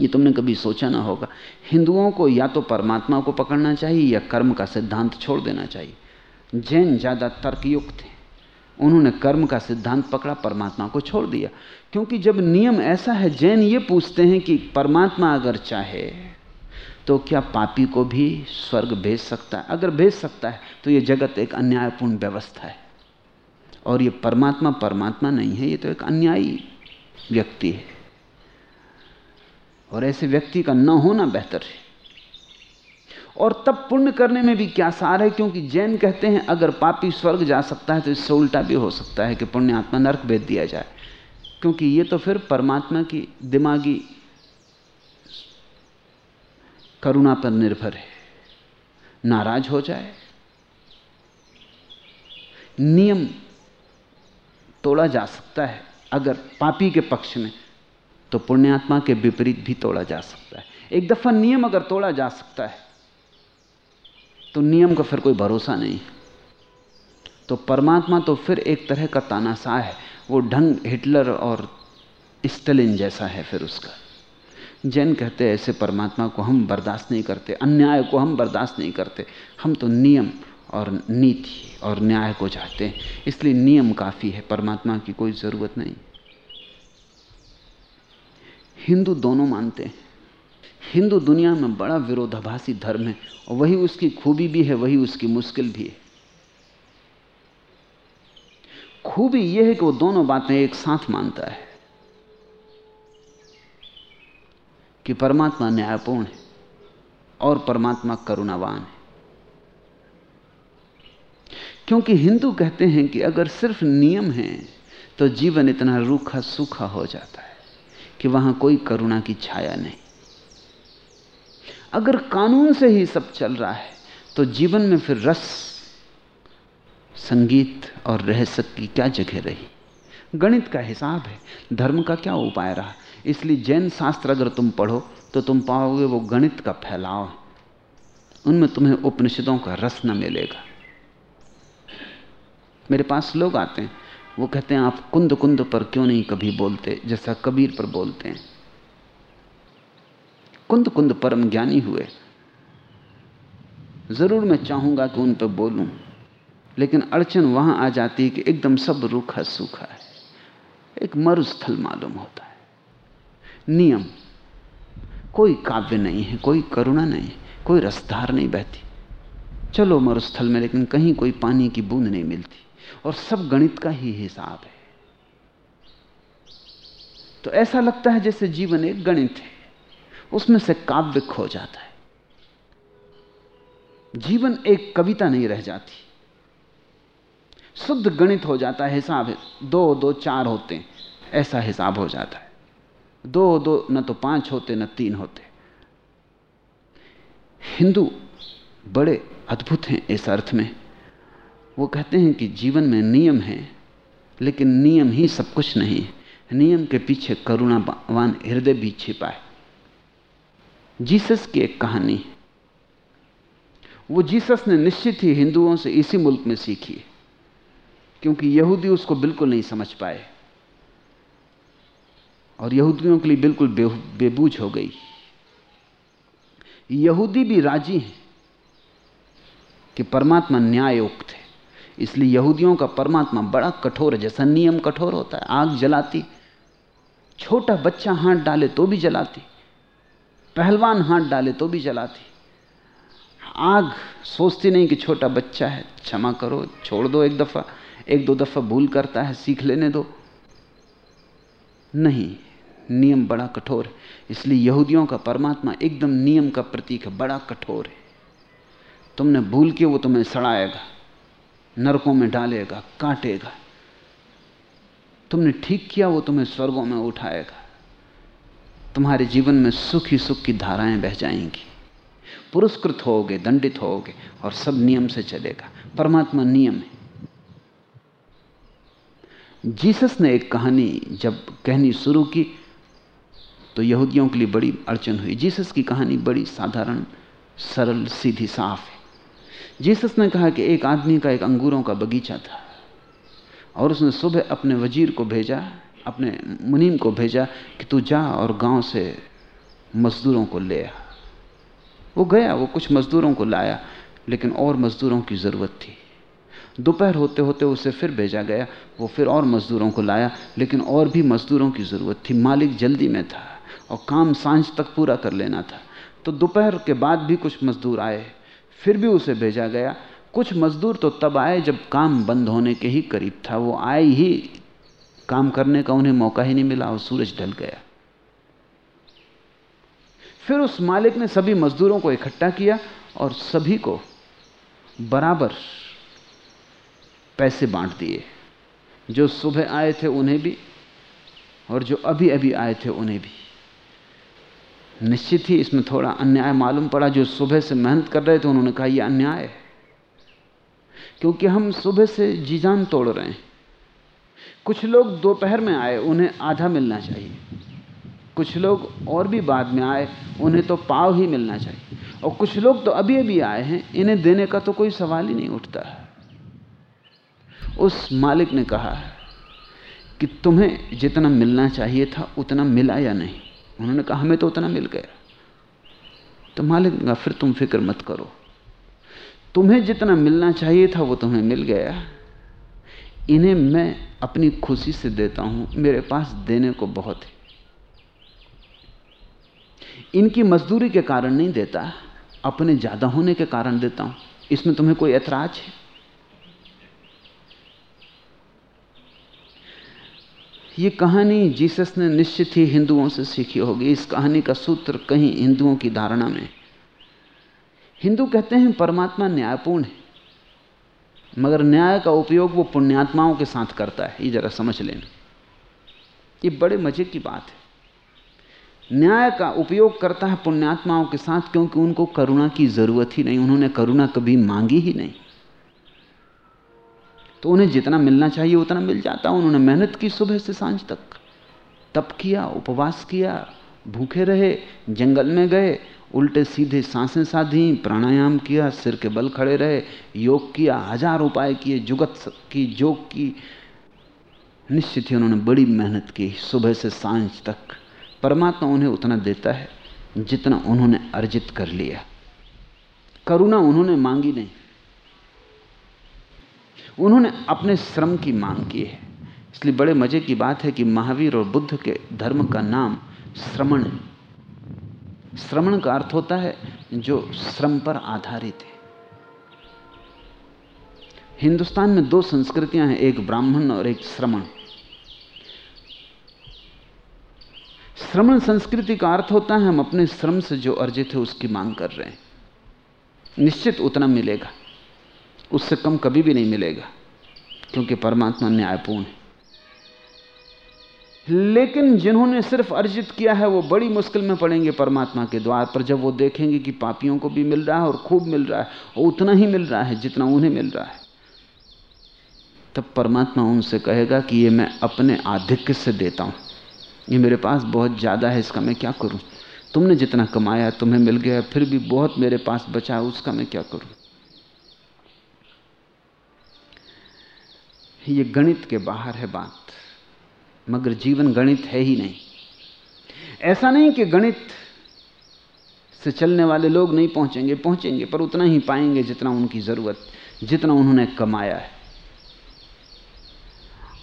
ये तुमने कभी सोचा ना होगा। हिंदुओं को या तो परमात्मा को पकड़ना चाहिए या कर्म का सिद्धांत छोड़ देना चाहिए। जैन ज़्यादा तर्कयुक्त हैं। उन्होंने कर्म का सिद्धांत पकड़ा, परमात्मा को छोड़ दिया। क्योंकि जब नियम ऐसा है, जैन ये पूछते हैं कि परमात्मा अगर चाहे तो क्या पापी को भी स्वर्ग भेज सकता है? अगर भेज सकता है तो ये जगत एक अन्यायपूर्ण व्यवस्था है। और ये परमात्मा परमात्मा नहीं है, ये तो एक अन्यायी व्यक्ति है। और ऐसे व्यक्ति का न होना बेहतर है। और तब पुण्य करने में भी क्या सार है? क्योंकि जैन कहते हैं, अगर पापी स्वर्ग जा सकता है तो इससे उल्टा भी हो सकता है कि पुण्य आत्मा नरक भेज दिया जाए। क्योंकि ये तो फिर परमात्मा की दिमागी करुणा पर निर्भर है। नाराज़ हो जाए। नियम तोड़ा जा सकता है। अगर पापी के पक्ष में तो पुण्यात्मा के विपरीत भी तोड़ा जा सकता है। एक दफ़ा नियम अगर तोड़ा जा सकता है तो नियम का फिर कोई भरोसा नहीं। तो परमात्मा तो फिर एक तरह का तानाशाह है। वो ढंग हिटलर और स्टलिन जैसा है फिर उसका। जैन कहते हैं, ऐसे परमात्मा को हम बर्दाश्त नहीं करते, अन्याय को हम बर्दाश्त नहीं करते। हम तो नियम और नीति और न्याय को चाहते हैं। इसलिए नियम काफ़ी है, परमात्मा की कोई ज़रूरत नहीं। हिंदू दोनों मानते हैं। हिंदू दुनिया में बड़ा विरोधाभासी धर्म है और वही उसकी खूबी भी है, वही उसकी मुश्किल भी है। खूबी यह है कि वो दोनों बातें एक साथ मानता है कि परमात्मा न्यायपूर्ण है और परमात्मा करुणावान है। क्योंकि हिंदू कहते हैं कि अगर सिर्फ़ नियम है तो जीवन इतना रूखा सूखा हो जाता है कि वहाँ कोई करुणा की छाया नहीं। अगर कानून से ही सब चल रहा है तो जीवन में फिर रस, संगीत और रहस्य की क्या जगह रही? गणित का हिसाब है, धर्म का क्या उपाय रहा? इसलिए जैन शास्त्र अगर तुम पढ़ो तो तुम पाओगे वो गणित का फैलाव, उनमें तुम्हें उपनिषदों का रस न मिलेगा। मेरे पास लोग आते हैं, वो कहते हैं, आप कुंद कुंद पर क्यों नहीं कभी बोलते? जैसा कबीर पर बोलते हैं। कुंद कुंद परम ज्ञानी हुए। ज़रूर मैं चाहूँगा कि उन पर बोलूँ, लेकिन अड़चन वहाँ आ जाती है कि एकदम सब रूखा सूखा है। एक मरुस्थल मालूम होता है। नियम। कोई काव्य नहीं है, कोई करुणा नहीं है कोई रसधार नहीं बहती। चलो मरुस्थल में, लेकिन कहीं कोई पानी की बूंद नहीं मिलती, और सब गणित का ही हिसाब है। तो ऐसा लगता है जैसे जीवन एक गणित है। उसमें से काव्य खो जाता है। जीवन एक कविता नहीं रह जाती। शुद्ध गणित हो जाता है हिसाब, दो दो, चार होते हैं ऐसा हिसाब हो जाता है। दो दो, न तो पाँच होते, न तीन होते। हिंदू बड़े अद्भुत हैं इस अर्थ में। वो कहते हैं कि जीवन में नियम है, लेकिन नियम ही सब कुछ नहीं है। नियम के पीछे करुणावान हृदय भी छिपा है। जीसस की एक कहानी है। वो जीसस ने निश्चित ही हिंदुओं से इसी मुल्क में सीखी है, क्योंकि यहूदी उसको बिल्कुल नहीं समझ पाए और यहूदियों के लिए बिल्कुल बेबूझ हो गई। यहूदी भी राज़ी हैं कि परमात्मा न्यायोक्त है, इसलिए यहूदियों का परमात्मा बड़ा कठोर है, जैसा नियम कठोर होता है, आग जलाती, छोटा बच्चा हाथ डाले तो भी जलाती। पहलवान हाथ डाले तो भी जलाती। आग सोचती नहीं कि छोटा बच्चा है, क्षमा करो, छोड़ दो एक दफ़ा, एक दो दफ़ा भूल करता है, सीख लेने दो। नहीं, नियम बड़ा कठोर है, इसलिए यहूदियों का परमात्मा एकदम नियम का प्रतीक है, बड़ा कठोर है। तुमने भूल के वो तुम्हें सड़ाएगा, नरकों में डालेगा, काटेगा। तुमने ठीक किया, वो तुम्हें स्वर्गों में उठाएगा। तुम्हारे जीवन में सुख ही सुख की धाराएँ बह जाएँगी। पुरस्कृत होगे दंडित होगे और सब नियम से चलेगा। परमात्मा नियम है। जीसस ने एक कहानी जब कहनी शुरू की तो यहूदियों के लिए बड़ी अड़चन हुई। जीसस की कहानी बड़ी साधारण, सरल, सीधी, साफ़ है। जीसस ने कहा कि एक आदमी का एक अंगूरों का बगीचा था और उसने सुबह अपने वज़ीर को भेजा अपने मुनीम को भेजा कि तू जा और गाँव से मजदूरों को ले आ। वो गया, वो कुछ मजदूरों को लाया, लेकिन और मजदूरों की ज़रूरत थी। दोपहर होते होते उसे फिर भेजा गया, वो फिर और मजदूरों को लाया, लेकिन और भी मजदूरों की ज़रूरत थी। मालिक जल्दी में था और काम साँझ तक पूरा कर लेना था। तो दोपहर के बाद भी कुछ मजदूर आए, फिर भी उसे भेजा गया। कुछ मजदूर तो तब आए जब काम बंद होने के ही करीब था, वो आए ही काम करने का उन्हें मौका ही नहीं मिला और सूरज ढल गया। फिर उस मालिक ने सभी मजदूरों को इकट्ठा किया और सभी को बराबर पैसे बांट दिए। जो सुबह आए थे उन्हें भी और जो अभी अभी आए थे उन्हें भी। निश्चित ही इसमें थोड़ा अन्याय मालूम पड़ा। जो सुबह से मेहनत कर रहे थे, उन्होंने कहा, यह अन्याय है, क्योंकि हम सुबह से जीजान तोड़ रहे हैं। कुछ लोग दोपहर में आए, उन्हें आधा मिलना चाहिए। कुछ लोग और भी बाद में आए, उन्हें तो पाव ही मिलना चाहिए। और कुछ लोग तो अभी अभी आए हैं, इन्हें देने का तो कोई सवाल ही नहीं उठता। उस मालिक ने कहा कि तुम्हें जितना मिलना चाहिए था, उतना मिला या नहीं? उन्होंने कहा, हमें तो उतना मिल गया। तो मालिक ने कहा, फिर तुम फ़िक्र मत करो। तुम्हें जितना मिलना चाहिए था, वो तुम्हें मिल गया। इन्हें मैं अपनी खुशी से देता हूँ। मेरे पास देने को बहुत है। इनकी मजदूरी के कारण नहीं देता, अपने ज़्यादा होने के कारण देता हूँ। इसमें तुम्हें कोई ऐतराज है? ये कहानी जीसस ने निश्चित ही हिंदुओं से सीखी होगी। इस कहानी का सूत्र कहीं हिंदुओं की धारणा में हिंदू कहते हैं परमात्मा न्यायपूर्ण है। मगर न्याय का उपयोग वो पुण्यात्माओं के साथ करता है। ये जरा समझ लेना। ये बड़े मज़े की बात है। न्याय का उपयोग करता है पुण्यात्माओं के साथ क्योंकि उनको करुणा की ज़रूरत ही नहीं। उन्होंने करुणा कभी मांगी ही नहीं। तो उन्हें जितना मिलना चाहिए उतना मिल जाता। उन्होंने मेहनत की सुबह से साँझ तक। तप किया, उपवास किया, भूखे रहे, जंगल में गए उल्टे सीधे साँसें साधी, प्राणायाम किया, सिर के बल खड़े रहे, योग किया, हज़ार उपाय किए, जुगत की, जोग की। निश्चित ही उन्होंने बड़ी मेहनत की, सुबह से साँझ तक। परमात्मा उन्हें उतना देता है जितना उन्होंने अर्जित कर लिया। करुणा उन्होंने मांगी नहीं। उन्होंने अपने श्रम की मांग की है। इसलिए बड़े मज़े की बात है कि महावीर और बुद्ध के धर्म का नाम श्रमण श्रमण का अर्थ होता है जो श्रम पर आधारित है। हिंदुस्तान में दो संस्कृतियाँ हैं, एक ब्राह्मण और एक श्रमण। श्रमण संस्कृति का अर्थ होता है, हम अपने श्रम से जो अर्जित है उसकी मांग कर रहे हैं। निश्चित उतना मिलेगा, उससे कम कभी भी नहीं मिलेगा, क्योंकि परमात्मा न्यायपूर्ण है। लेकिन जिन्होंने सिर्फ़ अर्जित किया है, वो बड़ी मुश्किल में पड़ेंगे परमात्मा के द्वार पर, जब वो देखेंगे कि पापियों को भी मिल रहा है और खूब मिल रहा है, और उतना ही मिल रहा है जितना उन्हें मिल रहा है। तब परमात्मा उनसे कहेगा कि ये मैं अपने आधिक्य से देता हूँ। ये मेरे पास बहुत ज़्यादा है, इसका मैं क्या करूँ? तुमने जितना कमाया तुम्हें मिल गया फिर भी बहुत मेरे पास बचा उसका मैं क्या करूँ? ये गणित के बाहर है बात। मगर जीवन गणित है ही नहीं। ऐसा नहीं कि गणित से चलने वाले लोग नहीं पहुँचेंगे पहुँचेंगे, पर उतना ही पाएँगे जितना उनकी ज़रूरत, जितना उन्होंने कमाया है।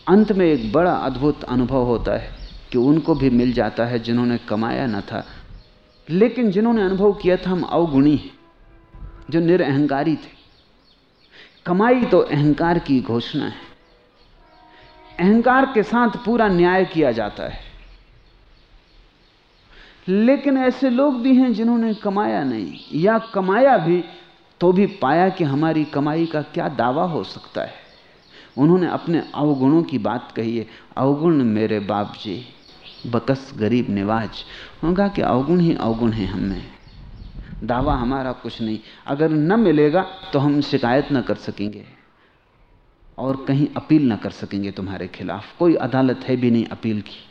अंत में एक बड़ा अद्भुत अनुभव होता है कि उनको भी मिल जाता है जिन्होंने कमाया न था। लेकिन जिन्होंने अनुभव किया था, हम अवगुणी हैं, जो निरअहकारी थे। कमाई तो अहंकार की घोषणा है। अहंकार के साथ पूरा न्याय किया जाता है। लेकिन ऐसे लोग भी हैं जिन्होंने कमाया नहीं, या कमाया भी तो भी पाया कि हमारी कमाई का क्या दावा हो सकता है। उन्होंने अपने अवगुणों की बात कही है, अवगुण मेरे बाप जी, बकस गरीब निवाज। उन्होंने कहा कि अवगुण ही अवगुण है हमें दावा हमारा कुछ नहीं। अगर न मिलेगा तो हम शिकायत न कर सकेंगे। और कहीं अपील ना कर सकेंगे तुम्हारे खिलाफ। कोई अदालत है भी नहीं अपील की।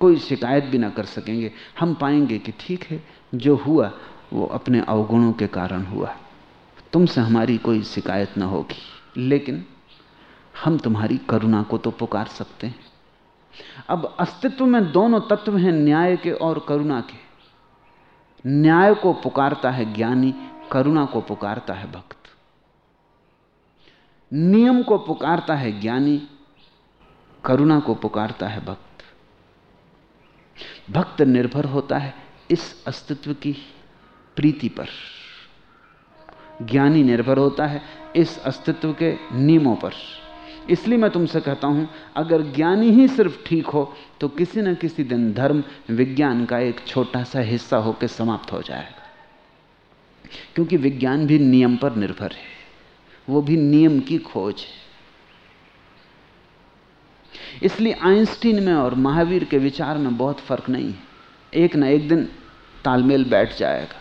कोई शिकायत भी ना कर सकेंगे। हम पाएँगे कि ठीक है, जो हुआ, वो अपने अवगुणों के कारण हुआ। तुमसे हमारी कोई शिकायत ना होगी। लेकिन हम तुम्हारी करुणा को तो पुकार सकते हैं। अब अस्तित्व में दोनों तत्व हैं, न्याय के और करुणा के। न्याय को पुकारता है ज्ञानी, करुणा को पुकारता है भक्त। नियम को पुकारता है ज्ञानी, करुणा को पुकारता है भक्त। भक्त निर्भर होता है इस अस्तित्व की प्रीति पर। ज्ञानी निर्भर होता है इस अस्तित्व के नियमों पर। इसलिए मैं तुमसे कहता हूँ, अगर ज्ञानी ही सिर्फ़ ठीक हो तो किसी न किसी दिन धर्म, विज्ञान का एक छोटा सा हिस्सा होकर समाप्त हो जाएगा। क्योंकि विज्ञान भी नियम पर निर्भर है। वो भी नियम की खोज है। इसलिए आइंस्टीन में और महावीर के विचार में बहुत फ़र्क नहीं है। एक ना एक दिन तालमेल बैठ जाएगा।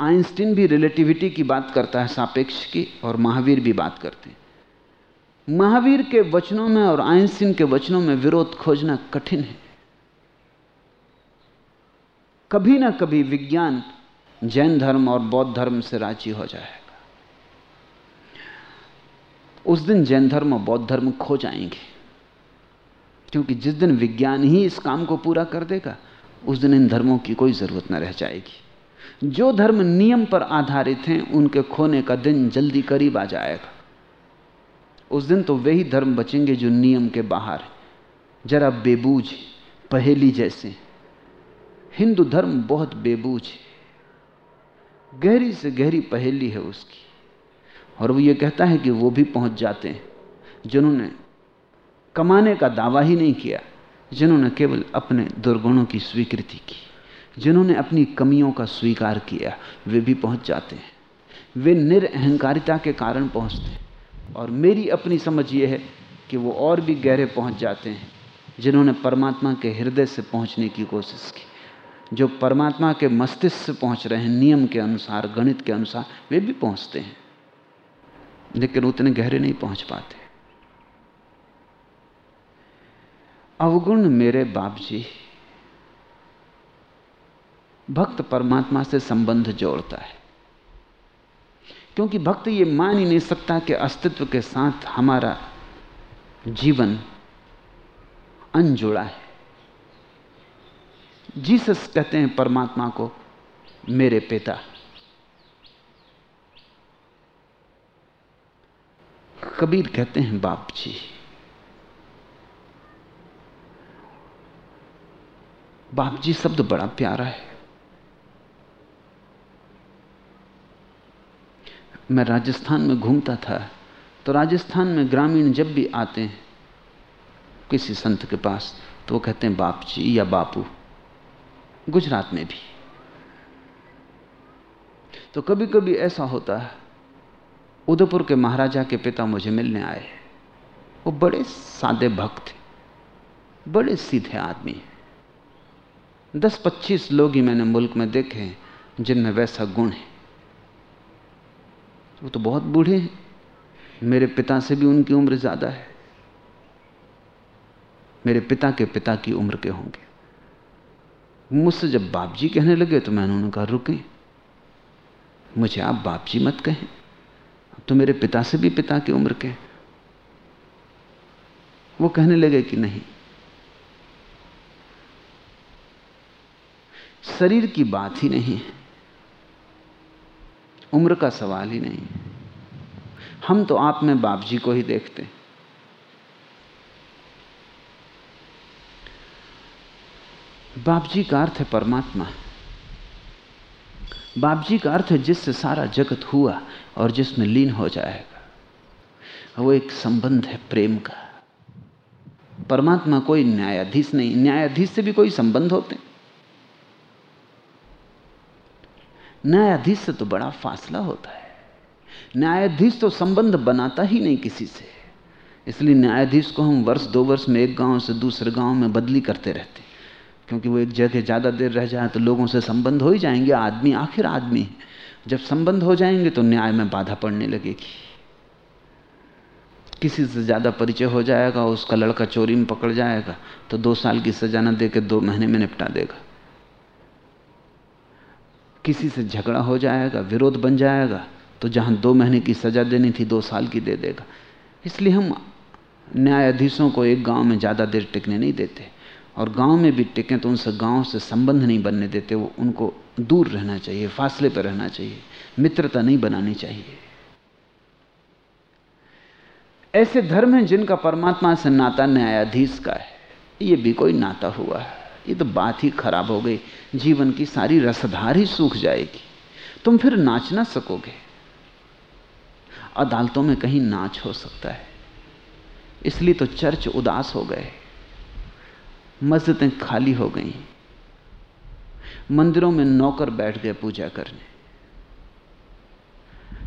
आइंस्टीन भी रिलेटिविटी की बात करता है, सापेक्ष की, और महावीर भी बात करते हैं। महावीर के वचनों में और आइंस्टीन के वचनों में विरोध खोजना कठिन है। कभी ना कभी विज्ञान जैन धर्म और बौद्ध धर्म से राज़ी हो जाए उस दिन जैन धर्म और बौद्ध धर्म खो जाएँगे। क्योंकि जिस दिन विज्ञान ही इस काम को पूरा कर देगा, उस दिन इन धर्मों की कोई ज़रूरत न रह जाएगी। जो धर्म नियम पर आधारित हैं, उनके खोने का दिन जल्दी करीब आ जाएगा। उस दिन तो वही धर्म बचेंगे जो नियम के बाहर है। जरा बेबूझ पहेली जैसे। हिंदू धर्म बहुत बेबूझ गहरी से गहरी पहेली है उसकी। और वो ये कहता है कि वो भी पहुँच जाते हैं, जिन्होंने कमाने का दावा ही नहीं किया, जिन्होंने केवल अपने दुर्गुणों की स्वीकृति की, जिन्होंने अपनी कमियों का स्वीकार किया, वे भी पहुँच जाते हैं। वे निरअहकारिता के कारण पहुँचते हैं। और मेरी अपनी समझ ये है कि वो और भी गहरे पहुँच जाते हैं, जिन्होंने परमात्मा के हृदय से पहुँचने की कोशिश की। जो परमात्मा के मस्तिष्क से पहुँच रहे हैं, नियम के अनुसार, गणित के अनुसार, वे भी पहुँचते हैं। लेकिन उतने गहरे नहीं पहुँच पाते। अवगुण मेरे बाप जी भक्त परमात्मा से संबंध जोड़ता है। क्योंकि भक्त ये मान ही नहीं सकता कि अस्तित्व के साथ हमारा जीवन अनजुड़ा है। जीसस कहते हैं परमात्मा को, मेरे पिता। कबीर कहते हैं बाप जी बाप जी शब्द बड़ा प्यारा है। मैं राजस्थान में घूमता था तो राजस्थान में ग्रामीण जब भी आते हैं, किसी संत के पास तो वो कहते हैं बाप जी या बापू, गुजरात में भी। तो कभी कभी ऐसा होता है उदयपुर के महाराजा के पिता मुझे मिलने आए वो बड़े सादे भक्त थे बड़े सीधे आदमी हैं। दस पच्चीस लोग ही मैंने मुल्क में देखे हैं, जिनमें वैसा गुण है। वो तो बहुत बूढ़े हैं। मेरे पिता से भी उनकी उम्र ज़्यादा है। मेरे पिता के पिता की उम्र के होंगे। मुझसे जब बाप जी कहने लगे तो मैंने उन्होंने कहा, रुके। मुझे आप बाप जी मत कहें। तो मेरे पिता से भी पिता की उम्र के। वो कहने लगे कि नहीं। शरीर की बात ही नहीं है। उम्र का सवाल ही नहीं। हम तो आप में बाप जी को ही देखते बाप जी का अर्थ है परमात्मा। बाप जी का अर्थ है, जिससे सारा जगत हुआ और जिसमें लीन हो जाएगा, वो एक संबंध है प्रेम का। परमात्मा कोई न्यायाधीश नहीं, न्यायाधीश से भी कोई संबंध होते न्यायाधीश से तो बड़ा फासला होता है। न्यायाधीश तो संबंध बनाता ही नहीं किसी से। इसलिए न्यायाधीश को हम वर्ष, दो वर्ष में एक गाँव से दूसरे गाँव में बदली करते रहते क्योंकि वो एक जगह ज़्यादा देर रह जाए तो लोगों से संबंध हो ही जाएँगे, आदमी, आखिर आदमी। है जब संबंध हो जाएँगे तो न्याय में बाधा पड़ने लगेगी। किसी से ज़्यादा परिचय हो जाएगा, उसका लड़का चोरी में पकड़ जाएगा तो दो साल की सजा न दे के दो महीने में निपटा देगा। किसी से झगड़ा हो जाएगा, विरोध बन जाएगा तो जहाँ दो महीने की सजा देनी थी, दो साल की दे देगा। इसलिए हम न्यायाधीशों को एक गाँव में ज़्यादा देर टिकने नहीं देते। और गाँव में भी टिकें तो उनसे गाँव से संबंध नहीं बनने देते, वो उनको दूर रहना चाहिए, फासले पर रहना चाहिए, मित्रता नहीं बनानी चाहिए। ऐसे धर्म हैं जिनका परमात्मा से नाता न्यायाधीश का है। ये भी कोई नाता हुआ है। ये तो बात ही खराब हो गई। जीवन की सारी रसधार ही सूख जाएगी। तुम फिर नाच ना सकोगे। अदालतों में कहीं नाच हो सकता है। इसलिए तो चर्च उदास हो गए। मस्जिदें खाली हो गई। मंदिरों में नौकर बैठ गए पूजा करने।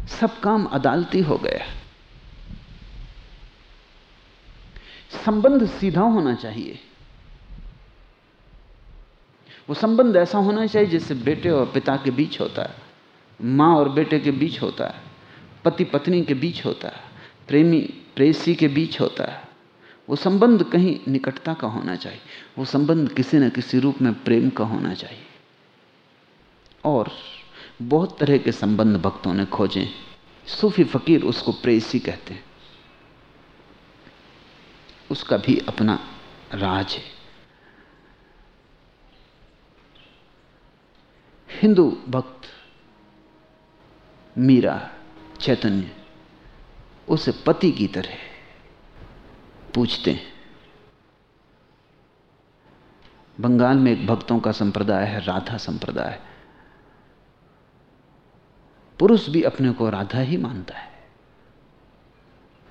सब काम अदालती हो गया। संबंध सीधा होना चाहिए। वो संबंध ऐसा होना चाहिए जैसे बेटे और पिता के बीच होता है, माँ और बेटे के बीच होता है पति पत्नी के बीच होता है, प्रेमी, प्रेसी के बीच होता है। वो संबंध कहीं निकटता का होना चाहिए। वो संबंध किसी न किसी रूप में प्रेम का होना चाहिए। और बहुत तरह के संबंध भक्तों ने खोजे। सूफी फकीर उसको प्रेसी कहते हैं। उसका भी अपना राज है। हिंदू भक्त मीरा चैतन्य, उसे पति की तरह पूछते हैं। बंगाल में एक भक्तों का संप्रदाय है, राधा संप्रदाय। पुरुष भी अपने को राधा ही मानता है।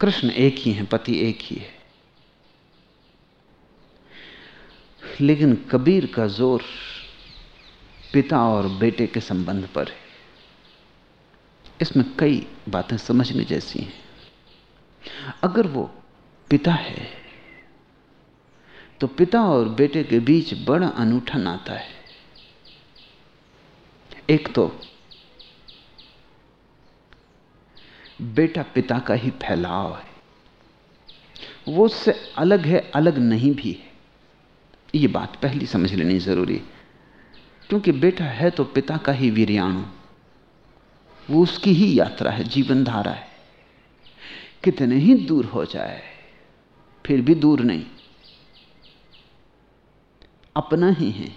कृष्ण एक ही है, पति एक ही है। लेकिन कबीर का ज़ोर पिता और बेटे के संबंध पर है। इसमें कई बातें समझने जैसी हैं। अगर वो पिता है। तो पिता और बेटे के बीच बड़ा अनूठा नाता है। एक तो बेटा पिता का ही फैलाव है। वो उससे अलग है, अलग नहीं भी है। ये बात पहली समझ लेनी ज़रूरी क्योंकि बेटा है तो पिता का ही वीरियाणु। वो उसकी ही यात्रा है जीवन धारा है। कितने ही दूर हो जाए फिर भी दूर नहीं। अपना ही है।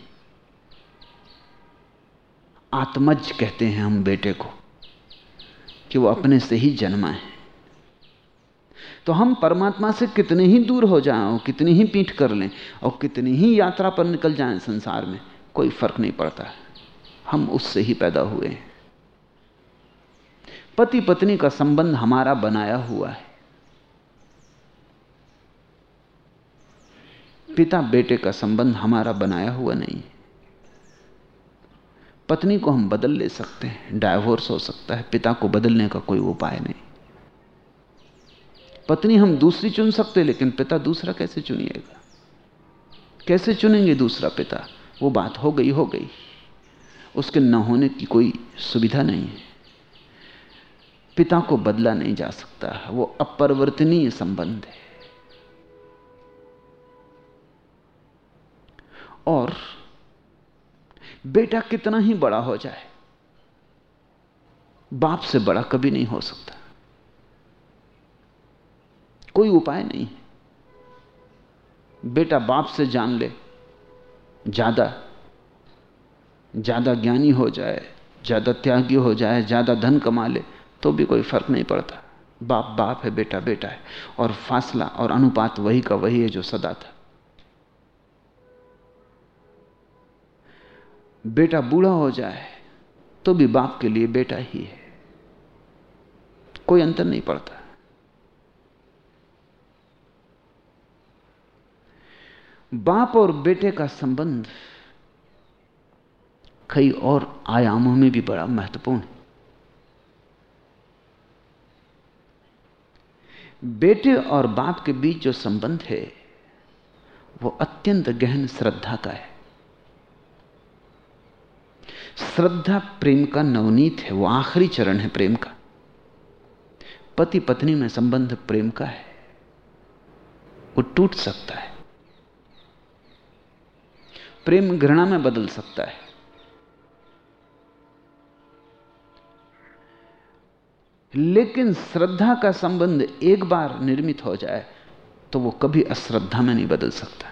आत्मज कहते हैं हम बेटे को कि वो अपने से ही जन्मा है। तो हम परमात्मा से कितने ही दूर हो जाएँ कितनी ही पीठ कर लें और कितनी ही यात्रा पर निकल जाएँ संसार में, कोई फ़र्क नहीं पड़ता। हम उससे ही पैदा हुए हैं। पति पत्नी का संबंध हमारा बनाया हुआ है। पिता बेटे का संबंध हमारा बनाया हुआ नहीं पत्नी को हम बदल ले सकते हैं डाइवोर्स हो सकता है, पिता को बदलने का कोई उपाय नहीं। पत्नी हम दूसरी चुन सकते लेकिन पिता दूसरा कैसे चुनिएगा? कैसे चुनेंगे दूसरा पिता? वो बात हो गई हो गई। उसके न होने की कोई सुविधा नहीं है। पिता को बदला नहीं जा सकता। वो अपरिवर्तनीय संबंध है। और बेटा कितना ही बड़ा हो जाए, बाप से बड़ा कभी नहीं हो सकता। कोई उपाय नहीं बेटा बाप से जान ले, ज़्यादा ज़्यादा ज्ञानी हो जाए, ज़्यादा त्यागी हो जाए, ज़्यादा धन कमा ले तो भी कोई फ़र्क नहीं पड़ता। बाप बाप है, बेटा बेटा है। और फासला और अनुपात वही का वही है जो सदा था। बेटा बूढ़ा हो जाए तो भी बाप के लिए बेटा ही है। कोई अंतर नहीं पड़ता। बाप और बेटे का संबंध कई और आयामों में भी बड़ा महत्वपूर्ण है। बेटे और बाप के बीच जो संबंध है, वो अत्यंत गहन श्रद्धा का है। श्रद्धा प्रेम का नवनीत है, वो आखिरी चरण है प्रेम का। पति पत्नी में संबंध प्रेम का है, वो टूट सकता है। प्रेम घृणा में बदल सकता है। लेकिन श्रद्धा का संबंध एक बार निर्मित हो जाए तो वो कभी अश्रद्धा में नहीं बदल सकता।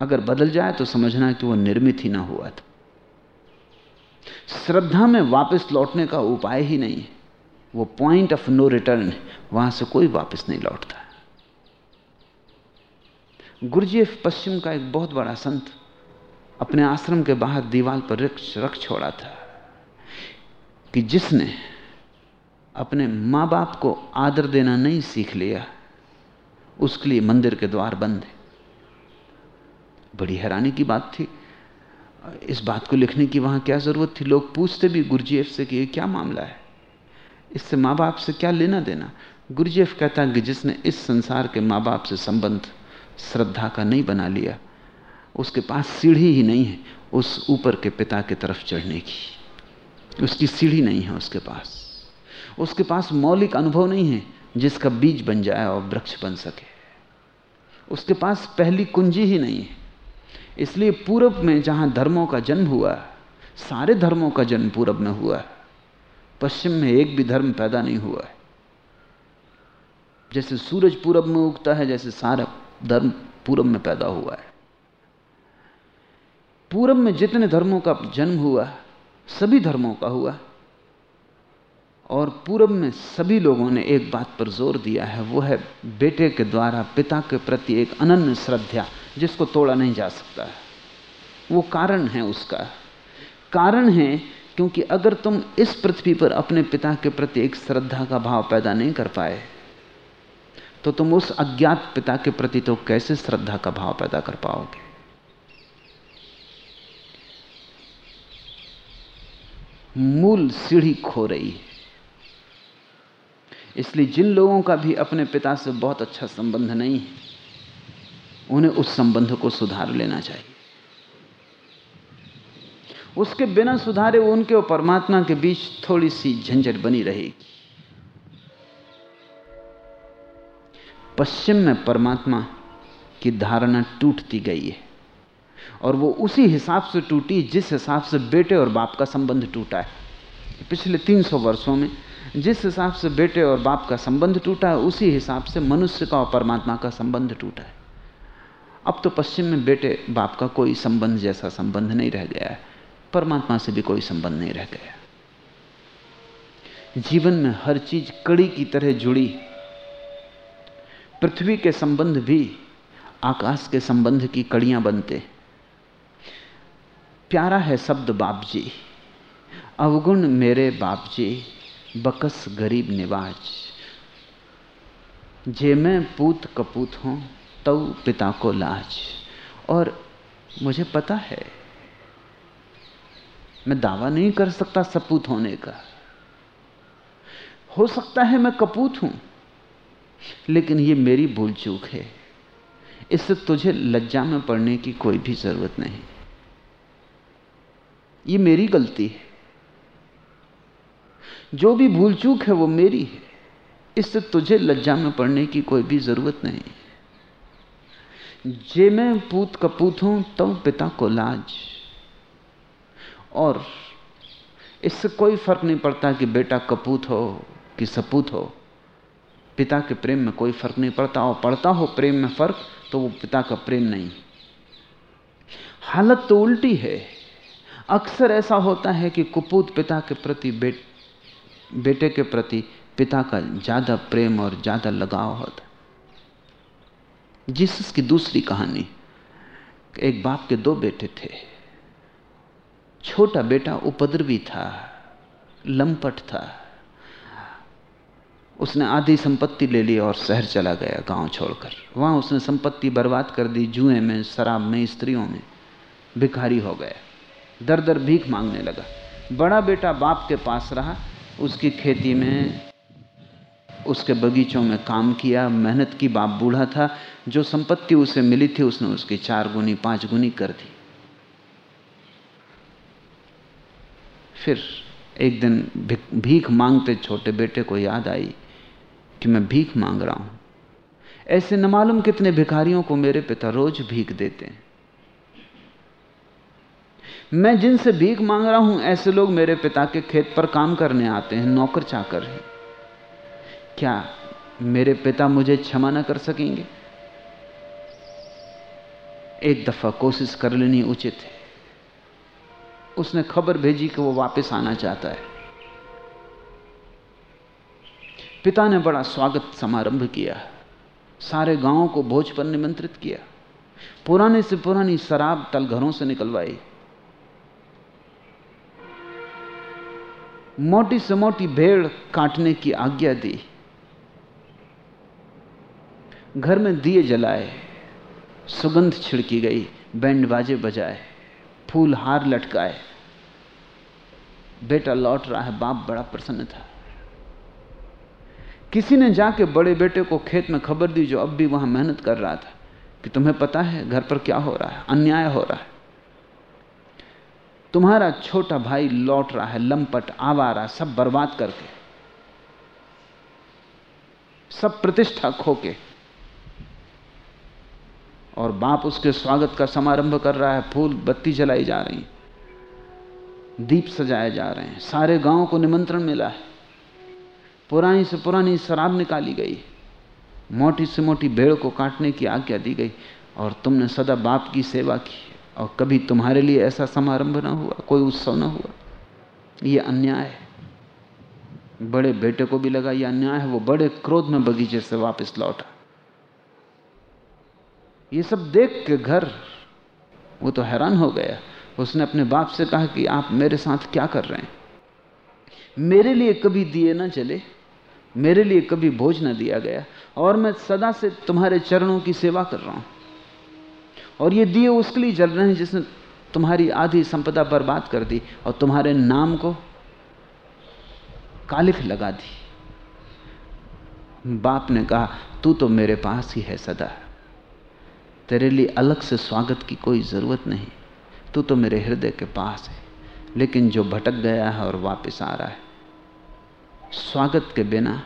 अगर बदल जाए तो समझना कि वो निर्मित ही ना हुआ था। श्रद्धा में वापस लौटने का उपाय ही नहीं है। वो पॉइंट ऑफ़ नो रिटर्न है। वहाँ से कोई वापस नहीं लौटता। गुरुजीएफ पश्चिम का एक बहुत बड़ा संत अपने आश्रम के बाहर दीवार पर रख रख छोड़ा था कि जिसने अपने माँ बाप को आदर देना नहीं सीख लिया, उसके लिए मंदिर के द्वार बंद है। बड़ी हैरानी की बात थी। इस बात को लिखने की वहाँ क्या ज़रूरत थी? लोग पूछते भी गुरुजीएफ से कि ये क्या मामला है? इससे माँ बाप से क्या लेना देना? गुरुजीएफ कहता कि जिसने इस संसार के माँ बाप से संबंध श्रद्धा का नहीं बना लिया, उसके पास सीढ़ी ही नहीं है, उस ऊपर के पिता की तरफ़ चढ़ने की। उसकी सीढ़ी नहीं है उसके पास। उसके पास मौलिक अनुभव नहीं है, जिसका बीज बन जाए और वृक्ष बन सके। उसके पास पहली कुंजी ही नहीं है। इसलिए पूरब में जहाँ धर्मों का जन्म हुआ, सारे धर्मों का जन्म पूरब में हुआ। है पश्चिम में एक भी धर्म पैदा नहीं हुआ है। जैसे सूरज पूरब में उगता है, जैसे सारा धर्म पूरब में पैदा हुआ है। पूरब में जितने धर्मों का जन्म हुआ, सभी धर्मों का हुआ। और पूरब में सभी लोगों ने एक बात पर ज़ोर दिया है, वो है बेटे के द्वारा, पिता के प्रति एक अनन्य श्रद्धा, जिसको तोड़ा नहीं जा सकता है। वो कारण है उसका। कारण है क्योंकि अगर तुम इस पृथ्वी पर अपने पिता के प्रति एक श्रद्धा का भाव पैदा नहीं कर पाए तो तुम उस अज्ञात पिता के प्रति तो कैसे श्रद्धा का भाव पैदा कर पाओगे? मूल सीढ़ी खो रही है। इसलिए जिन लोगों का भी अपने पिता से बहुत अच्छा संबंध नहीं है, उन्हें उस संबंध को सुधार लेना चाहिए। उसके बिना सुधारे उनके और परमात्मा के बीच थोड़ी सी झंझट बनी रहेगी। पश्चिम में परमात्मा की धारणा टूटती गई है और वो उसी हिसाब से टूटी जिस हिसाब से बेटे और बाप का संबंध टूटा है। पिछले 300 वर्षों में जिस हिसाब से बेटे और बाप का संबंध टूटा है, उसी हिसाब से मनुष्य का और परमात्मा का संबंध टूटा है। अब तो पश्चिम में बेटे, बाप का कोई संबंध जैसा संबंध नहीं रह गया है। परमात्मा से भी कोई संबंध नहीं रह गया जीवन में हर चीज़ कड़ी की तरह जुड़ी पृथ्वी के संबंध भी आकाश के संबंध की कड़ियाँ बनते प्यारा है शब्द बाप जी अवगुण मेरे बाप जी बकस गरीब निवाज। जे मैं पूत कपूत हूँ तव पिता को लाज। और मुझे पता है, मैं दावा नहीं कर सकता सपूत होने का। हो सकता है मैं कपूत हूँ, लेकिन ये मेरी भूल चूक है। इससे तुझे लज्जा में पड़ने की कोई भी ज़रूरत नहीं। ये मेरी गलती है। जो भी भूल चूक है वो मेरी है। इससे तुझे लज्जा में पड़ने की कोई भी ज़रूरत नहीं। जे मैं पूत कपूत हूँ तो पिता को लाज। और इससे कोई फ़र्क नहीं पड़ता कि बेटा कपूत हो, कि सपूत हो। पिता के प्रेम में कोई फ़र्क नहीं पड़ता, और पड़ता हो प्रेम में फ़र्क तो वो पिता का प्रेम नहीं। हालत तो उल्टी है। अक्सर ऐसा होता है कि कुपूत पिता के प्रति बेट बेटे के प्रति पिता का ज़्यादा प्रेम और ज़्यादा लगाव होता जीसस की दूसरी कहानी, एक बाप के दो बेटे थे। छोटा बेटा उपद्रवी था, लंपट था। उसने आधी संपत्ति ले ली और शहर चला गया गाँव छोड़कर। वहाँ उसने संपत्ति बर्बाद कर दी, जुए में, शराब में, स्त्रियों में। भिखारी हो गया। दर दर भीख मांगने लगा। बड़ा बेटा बाप के पास रहा उसकी खेती में, उसके बगीचों में काम किया, मेहनत की बाप बूढ़ा था, जो संपत्ति उसे मिली थी, उसने उसकी चार गुनी, पाँच गुनी कर दी। फिर एक दिन भीख मांगते छोटे बेटे को याद आई कि मैं भीख मांग रहा हूँ। ऐसे न मालूम कितने भिखारियों को मेरे पिता रोज भीख देते हैं। मैं जिनसे भीख मांग रहा हूँ, ऐसे लोग मेरे पिता के खेत पर काम करने आते हैं, नौकर चाकर हैं। क्या मेरे पिता मुझे क्षमा न कर सकेंगे? एक दफ़ा कोशिश कर लेनी उचित है। उसने खबर भेजी कि वो वापस आना चाहता है। पिता ने बड़ा स्वागत समारंभ किया। सारे गाँव को भोज पर निमंत्रित किया। पुराने से पुरानी शराब तल घरों से निकलवाई। मोटी से मोटी भेड़ काटने की आज्ञा दी। घर में दिए जलाए, सुगंध छिड़की गई, बैंड बाजे बजाए, फूल हार लटकाए। बेटा लौट रहा है, बाप बड़ा प्रसन्न था। किसी ने जाके बड़े बेटे को खेत में खबर दी जो अब भी वहाँ मेहनत कर रहा था कि तुम्हें पता है, घर पर क्या हो रहा है, अन्याय हो रहा है। तुम्हारा छोटा भाई लौट रहा है, लंपट, आवारा, सब बर्बाद करके। सब प्रतिष्ठा खोके। और बाप उसके स्वागत का समारंभ कर रहा है, फूल बत्ती जलाई जा रही दीप सजाए जा रहे हैं, सारे गाँव को निमंत्रण मिला है। पुरानी से पुरानी शराब निकाली गई मोटी से मोटी भेड़ को काटने की आज्ञा दी गई, और तुमने सदा बाप की सेवा की और कभी तुम्हारे लिए ऐसा समारंभ ना हुआ, कोई उत्सव ना हुआ। ये अन्याय है। बड़े बेटे को भी लगा ये अन्याय है, वो बड़े क्रोध में बगीचे से वापस लौटा। ये सब देख के घर, वो तो हैरान हो गया। उसने अपने बाप से कहा कि आप मेरे साथ क्या कर रहे हैं? मेरे लिए कभी दिए ना चले, मेरे लिए कभी भोज ना दिया गया, और मैं सदा से तुम्हारे चरणों की सेवा कर रहा हूँ। और ये दिए उसके लिए जल रहे हैं जिसने तुम्हारी आधी संपदा बर्बाद कर दी और तुम्हारे नाम को कालिख लगा दी। बाप ने कहा, तू तो मेरे पास ही है सदा। तेरे लिए अलग से स्वागत की कोई ज़रूरत नहीं। तू तो मेरे हृदय के पास है। लेकिन जो भटक गया है और वापस आ रहा है, स्वागत के बिना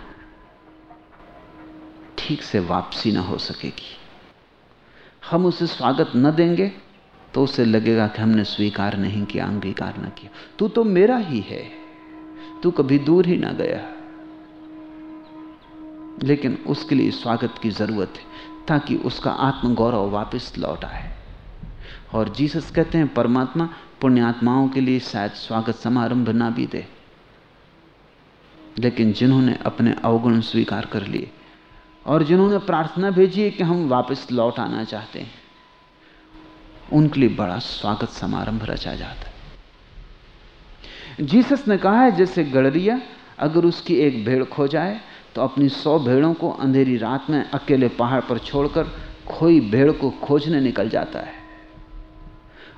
ठीक से वापसी ना हो सकेगी। हम उसे स्वागत न देंगे तो उसे लगेगा कि हमने स्वीकार नहीं किया, अंगीकार न किया। तू तो मेरा ही है। तू कभी दूर ही ना गया। लेकिन उसके लिए स्वागत की ज़रूरत है, ताकि उसका आत्मगौरव वापस लौट आए। और जीसस कहते हैं, परमात्मा पुण्यात्माओं के लिए शायद स्वागत समारंभ ना भी दे। लेकिन जिन्होंने अपने अवगुण स्वीकार कर लिए और जिन्होंने प्रार्थना भेजी है कि हम वापस लौट आना चाहते हैं, उनके लिए बड़ा स्वागत समारंभ रचा जाता है। जीसस ने कहा है, जैसे गड़रिया अगर उसकी एक भेड़ खो जाए तो अपनी सौ भेड़ों को अंधेरी रात में अकेले पहाड़ पर छोड़कर खोई भेड़ को खोजने निकल जाता है।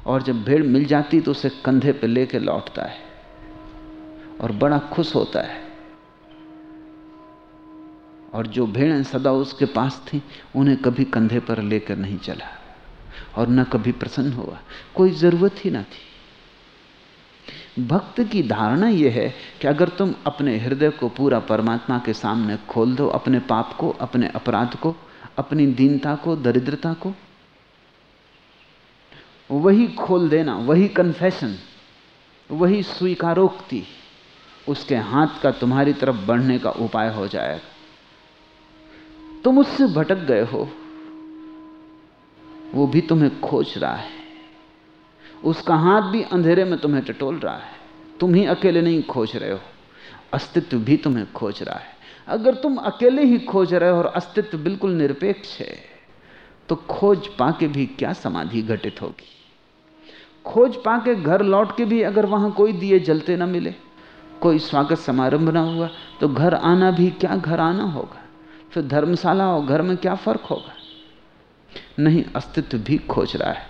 और जब भेड़ मिल जाती तो उसे कंधे पर लेके लौटता है और बड़ा खुश होता है। और जो भेड़ें सदा उसके पास थी, उन्हें कभी कंधे पर लेकर नहीं चला और न कभी प्रसन्न हुआ। कोई ज़रूरत ही ना थी। भक्त की धारणा यह है कि अगर तुम अपने हृदय को पूरा परमात्मा के सामने खोल दो, अपने पाप को, अपने अपराध को, अपनी दीनता को, दरिद्रता को, वही खोल देना, वही कन्फेशन वही स्वीकारोक्ति, उसके हाथ का तुम्हारी तरफ़ बढ़ने का उपाय हो जाएगा। तुम उससे भटक गए हो। वो भी तुम्हें खोज रहा है। उसका हाथ भी अंधेरे में तुम्हें टटोल रहा है। तुम ही अकेले नहीं खोज रहे हो। अस्तित्व भी तुम्हें खोज रहा है। अगर तुम अकेले ही खोज रहे हो और अस्तित्व बिल्कुल निरपेक्ष है तो खोज पाके भी क्या समाधि घटित होगी? खोज पाके घर लौट के भी अगर वहाँ कोई दिए जलते ना मिले, कोई स्वागत समारंभ ना हुआ तो घर आना भी क्या घर आना होगा? फिर धर्मशाला और घर में क्या फ़र्क होगा? नहीं, अस्तित्व भी खोज रहा है।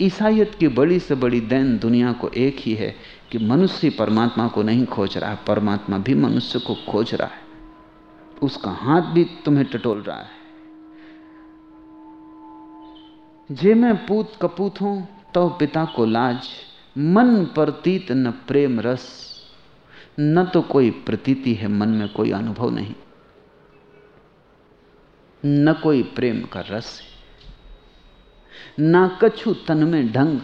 ईसाइत की बड़ी से बड़ी दैन दुनिया को एक ही है कि मनुष्य परमात्मा को नहीं खोज रहा है परमात्मा भी मनुष्य को खोज रहा है। उसका हाथ भी तुम्हें टटोल रहा है। जे मैं पूत कपूत हूँ तो पिता को लाज। मन प्रतीत न प्रेम रस। न तो कोई प्रतीति है, मन में कोई अनुभव नहीं। न कोई प्रेम का रस ना कछु तन में ढंग,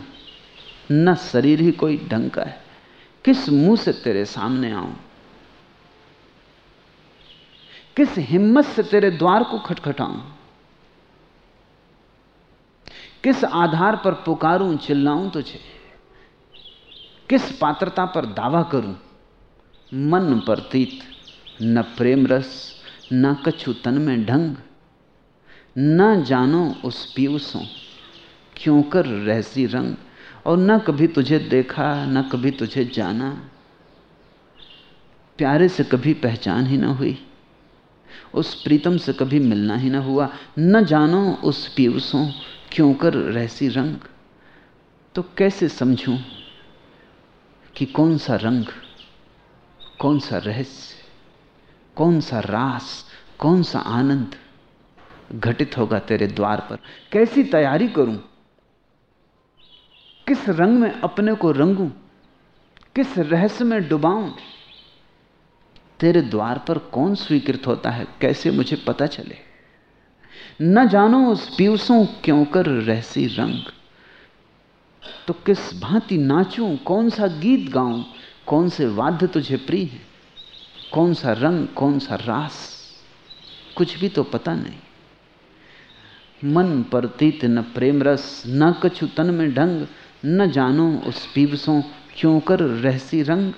न शरीर ही कोई ढंग का है। किस मुँह से तेरे सामने आऊँ? किस हिम्मत से तेरे द्वार को खटखटाऊं? किस आधार पर पुकारूं, चिल्लाऊं तुझे? किस पात्रता पर दावा करूँ? मन प्रतीत न प्रेम रस, न कछु तन में ढंग। न जानो उस पीयूसों, क्यों कर रहसी रंग, और न कभी तुझे देखा, न कभी तुझे जाना। प्यारे से कभी पहचान ही ना हुई, उस प्रीतम से कभी मिलना ही ना हुआ। न जानो उस पीयूसों, क्यों कर रहसी रंग तो कैसे समझूं कि कौन सा रंग, कौन सा रहस्य, कौन सा रास, कौन सा आनंद घटित होगा तेरे द्वार पर। कैसी तैयारी करूँ? किस रंग में अपने को रंगूं? किस रहस्य में डुबाऊं? तेरे द्वार पर कौन स्वीकृत होता है? कैसे मुझे पता चले? न जानो उस पीयूसों क्यों कर रहसी रंग। तो किस भांति नाचूं? कौन सा गीत गाऊं? कौन से वाद्य तुझे प्रिय है? कौन सा रंग? कौन सा रास? कुछ भी तो पता नहीं। मन प्रतीत न प्रेम रस, न कछु तन में ढंग, न जानो उस पीवसों क्यों कर रहसी रंग।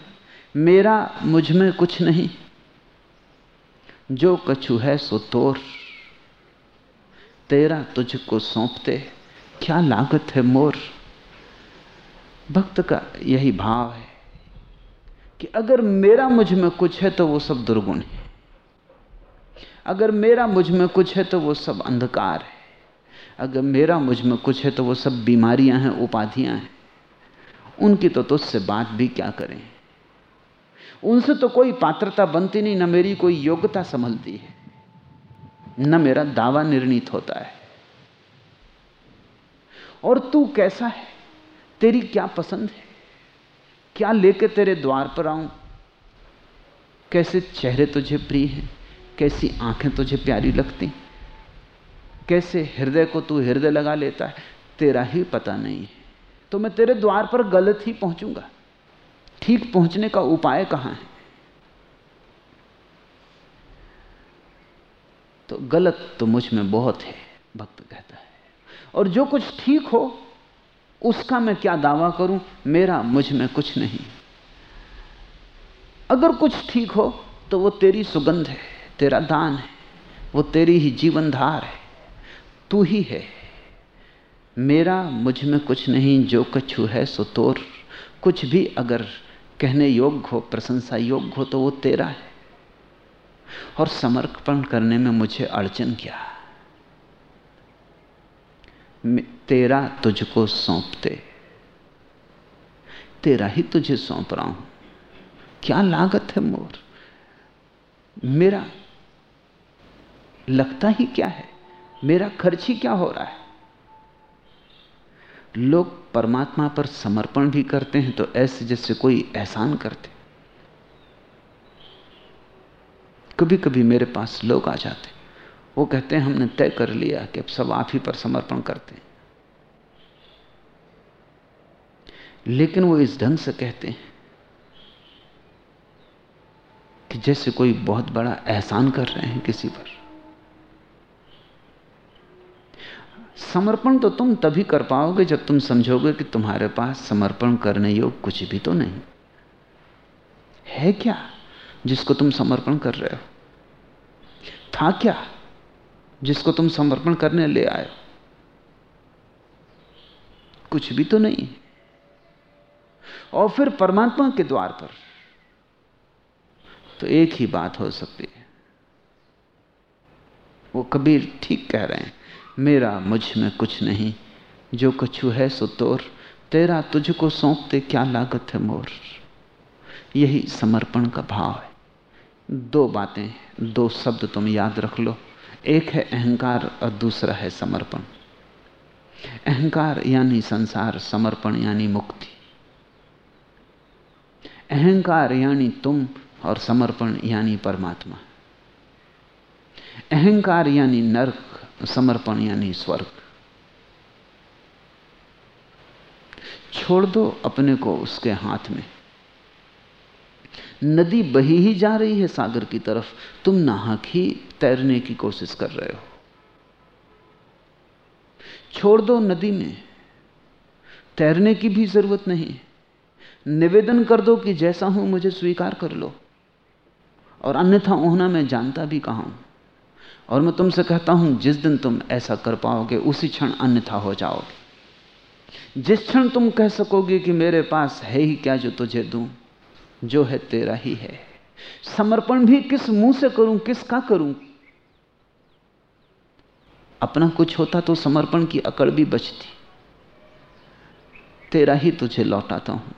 मेरा मुझमें कुछ नहीं, जो कछु है सो तोर। तेरा तुझको सौंपते क्या लागत है मोर? भक्त का यही भाव है कि अगर मेरा मुझमें कुछ है तो वो सब दुर्गुण है। अगर मेरा मुझमें कुछ है तो वो सब अंधकार है। अगर मेरा मुझमें कुछ है तो वो सब बीमारियाँ हैं, उपाधियाँ हैं। उनकी तो तुझसे बात भी क्या करें? उनसे तो कोई पात्रता बनती नहीं, न मेरी कोई योग्यता संभलती है, न मेरा दावा निर्णित होता है। और तू कैसा है? तेरी क्या पसंद है? क्या लेके तेरे द्वार पर आऊँ? कैसे चेहरे तुझे प्रिय हैं? कैसी आँखें तुझे प्यारी लगती? कैसे हृदय को तू हृदय लगा लेता है? तेरा ही पता नहीं है। तो मैं तेरे द्वार पर गलत ही पहुंचूँगा। ठीक पहुँचने का उपाय कहाँ है? तो गलत तो मुझमें बहुत है, भक्त कहता है। और जो कुछ ठीक हो, उसका मैं क्या दावा करूँ? मेरा मुझमें कुछ नहीं। अगर कुछ ठीक हो तो वो तेरी सुगंध है, तेरा दान है, वो तेरी ही जीवन धार है। तू ही है। मेरा मुझमें कुछ नहीं, जो कछु है सो तोर। कुछ भी अगर कहने योग्य हो, प्रशंसा योग्य हो तो वो तेरा है। और समर्पण करने में मुझे अड़चन क्या? तेरा तुझको सौंपते। तेरा ही तुझे सौंप रहा हूँ। क्या लागत है मोर? मेरा लगता ही क्या है? मेरा खर्च ही क्या हो रहा है? लोग परमात्मा पर समर्पण भी करते हैं तो ऐसे जैसे कोई एहसान करते कभी कभी मेरे पास लोग आ जाते वो कहते हैं, हमने तय कर लिया कि अब सब आप ही पर समर्पण करते हैं। लेकिन वो इस ढंग से कहते हैं कि जैसे कोई बहुत बड़ा एहसान कर रहे हैं किसी पर। समर्पण तो तुम तभी कर पाओगे जब तुम समझोगे कि तुम्हारे पास समर्पण करने योग कुछ भी तो नहीं। है क्या जिसको तुम समर्पण कर रहे हो? था क्या जिसको तुम समर्पण करने ले आए कुछ भी तो नहीं। और फिर परमात्मा के द्वार पर। तो एक ही बात हो सकती है। वो कबीर ठीक कह रहे हैं। मेरा मुझमें कुछ नहीं। जो कछु है सो तोर। तेरा तुझको सौंपते क्या लागत है मोर? यही समर्पण का भाव है। दो बातें दो शब्द तुम याद रख लो। एक है अहंकार और दूसरा है समर्पण। अहंकार यानी संसार, समर्पण यानी मुक्ति। अहंकार यानी तुम और समर्पण यानी परमात्मा। अहंकार यानी नरक समर्पण यानी स्वर्ग। छोड़ दो अपने को उसके हाथ में। नदी बही ही जा रही है सागर की तरफ़। तुम नाहक ही तैरने की कोशिश कर रहे हो। छोड़ दो नदी में। तैरने की भी ज़रूरत नहीं। निवेदन कर दो कि जैसा हूँ मुझे स्वीकार कर लो। और अन्यथा होना मैं जानता भी कहा हूँ। और मैं तुमसे कहता हूँ, जिस दिन तुम ऐसा कर पाओगे, उसी क्षण अन्यथा हो जाओगे। जिस क्षण तुम कह सकोगे कि मेरे पास है ही क्या जो तुझे दूँ, जो है तेरा ही है। समर्पण भी किस मुँह से करूँ किसका करूँ? अपना कुछ होता तो समर्पण की अकड़ भी बचती। तेरा ही तुझे लौटाता हूँ।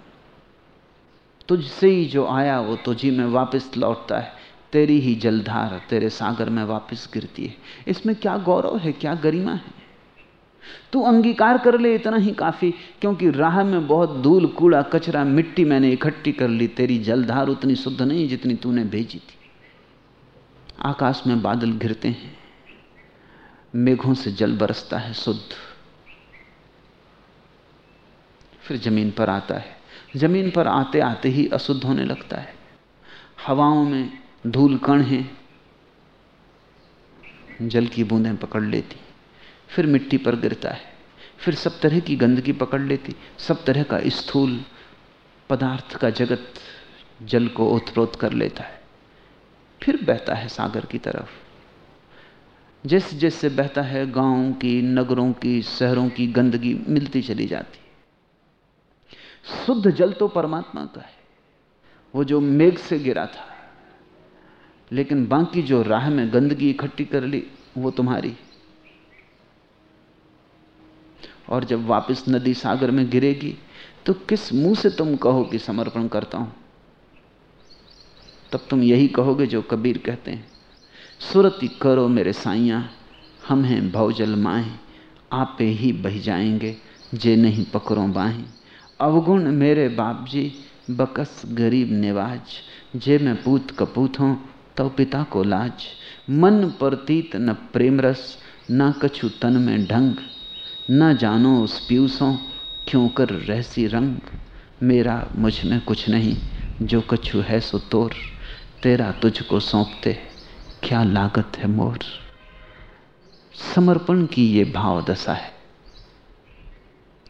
तुझसे ही जो आया, वो तुझी में वापस लौटता है। तेरी ही जलधार तेरे सागर में वापस गिरती है। इसमें क्या गौरव है, क्या गरिमा है? तू अंगीकार कर ले इतना ही काफ़ी, क्योंकि राह में बहुत धूल, कूड़ा, कचरा, मिट्टी मैंने इकट्ठी कर ली। तेरी जलधार उतनी शुद्ध नहीं जितनी तूने भेजी थी। आकाश में बादल घिरते हैं, मेघों से जल बरसता है शुद्ध। फिर ज़मीन पर आता है। ज़मीन पर आते आते ही अशुद्ध होने लगता है। हवाओं में धूल कण हैं, जल की बूंदें पकड़ लेती, फिर मिट्टी पर गिरता है, फिर सब तरह की गंदगी पकड़ लेती, सब तरह का स्थूल पदार्थ का जगत जल को ओतप्रोत कर लेता है, फिर बहता है सागर की तरफ़। जैसे जैसे बहता है, गाँवों की, नगरों की, शहरों की गंदगी मिलती चली जाती। शुद्ध जल तो परमात्मा का है, वो जो मेघ से गिरा था लेकिन बाकी जो राह में गंदगी इकट्ठी कर ली, वो तुम्हारी। और जब वापस नदी सागर में गिरेगी तो किस मुँह से तुम कहो कि समर्पण करता हूँ? तब तुम यही कहोगे जो कबीर कहते हैं, सुरति करो मेरे साइया हम हैं भवजल माए, आपे ही बह जाएँगे, जे नहीं पकड़ो बाहें अवगुण मेरे बाप जी बकस गरीब निवाज, जे मैं पूत कपूत हूँ तो पिता को लाज। मन प्रतीत न प्रेम रस न कछु तन में ढंग। न जानो उस पीयूसों, क्यों कर रहसी रंग। मेरा मुझमें कुछ नहीं, जो कछु है सो तोर। तेरा तुझको सौंपते, क्या लागत है मोर। समर्पण की ये भाव दशा है।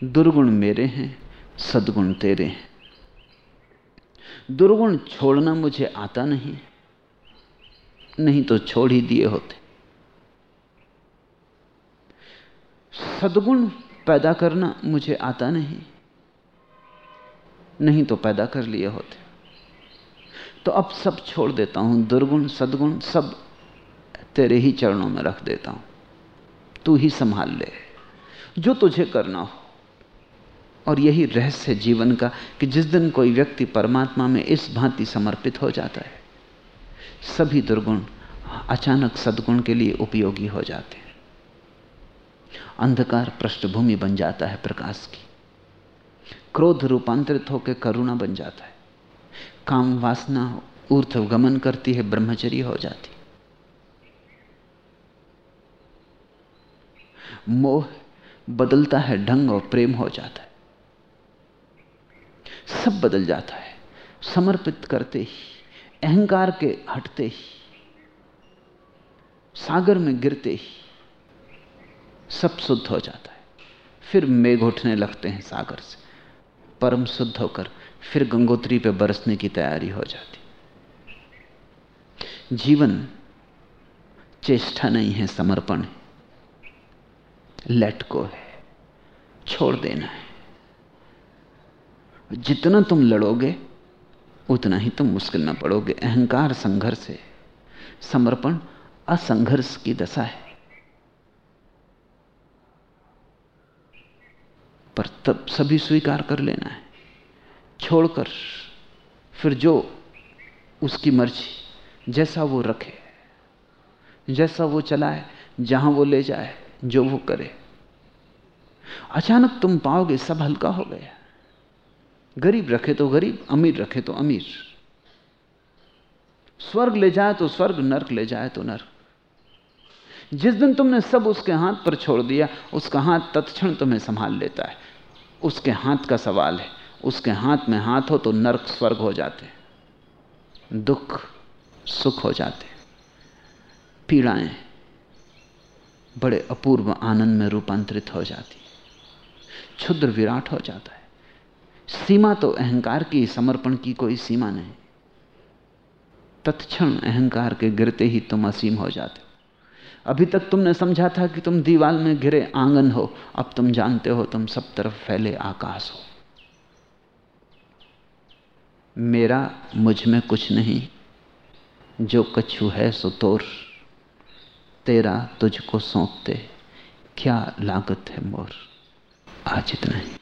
दुर्गुण मेरे हैं, सदगुण तेरे हैं। दुर्गुण छोड़ना मुझे आता नहीं। नहीं तो छोड़ ही दिए होते। सदगुण पैदा करना मुझे आता नहीं। नहीं तो पैदा कर लिए होते। तो अब सब छोड़ देता हूँ, दुर्गुण, सदगुण, सब तेरे ही चरणों में रख देता हूँ। तू ही संभाल ले, जो तुझे करना हो। और यही रहस्य जीवन का कि जिस दिन कोई व्यक्ति परमात्मा में इस भांति समर्पित हो जाता है सभी दुर्गुण अचानक सदगुण के लिए उपयोगी हो जाते हैं। अंधकार पृष्ठभूमि बन जाता है प्रकाश की। क्रोध रूपांतरित होकर करुणा बन जाता है। काम वासना ऊर्ध्वगमन करती है, ब्रह्मचर्य हो जाती मोह बदलता है, ढंग और प्रेम हो जाता है। सब बदल जाता है। समर्पित करते ही अहंकार के हटते ही, सागर में गिरते ही सब शुद्ध हो जाता है। फिर मेघ उठने लगते हैं सागर से। परम शुद्ध होकर फिर गंगोत्री पे बरसने की तैयारी हो जाती। जीवन चेष्टा नहीं है, समर्पण है। लेट को है। छोड़ देना है। जितना तुम लड़ोगे उतना ही तुम मुश्किल में पड़ोगे। अहंकार संघर्ष है। समर्पण असंघर्ष की दशा है। पर तब सभी स्वीकार कर लेना है। छोड़कर फिर जो उसकी मर्ज़ी, जैसा वो रखे, जैसा वो चलाए, जहाँ वो ले जाए, जो वो करे। अचानक तुम पाओगे सब हल्का हो गया। गरीब रखे तो गरीब, अमीर रखे तो अमीर। स्वर्ग ले जाए तो स्वर्ग, नर्क ले जाए तो नर्क। जिस दिन तुमने सब उसके हाथ पर छोड़ दिया, उसका हाथ तत्क्षण तुम्हें संभाल लेता है। उसके हाथ का सवाल है, उसके हाथ में हाथ हो तो नर्क, स्वर्ग हो जाते दुख, सुख हो जाते पीड़ाएँ बड़े अपूर्व आनंद में रूपांतरित हो जाती क्षुद्र विराट हो जाता है। सीमा तो अहंकार की समर्पण की कोई सीमा नहीं। तत्क्षण अहंकार के गिरते ही तुम असीम हो जाते हो। अभी तक तुमने समझा था कि तुम दीवाल में घिरे आँगन हो। अब तुम जानते हो तुम सब तरफ़ फैले आकाश हो। मेरा मुझमें कुछ नहीं। जो कछु है सो तोर। तेरा तुझको सौंपते। क्या लागत है मोर? आज इतना ही।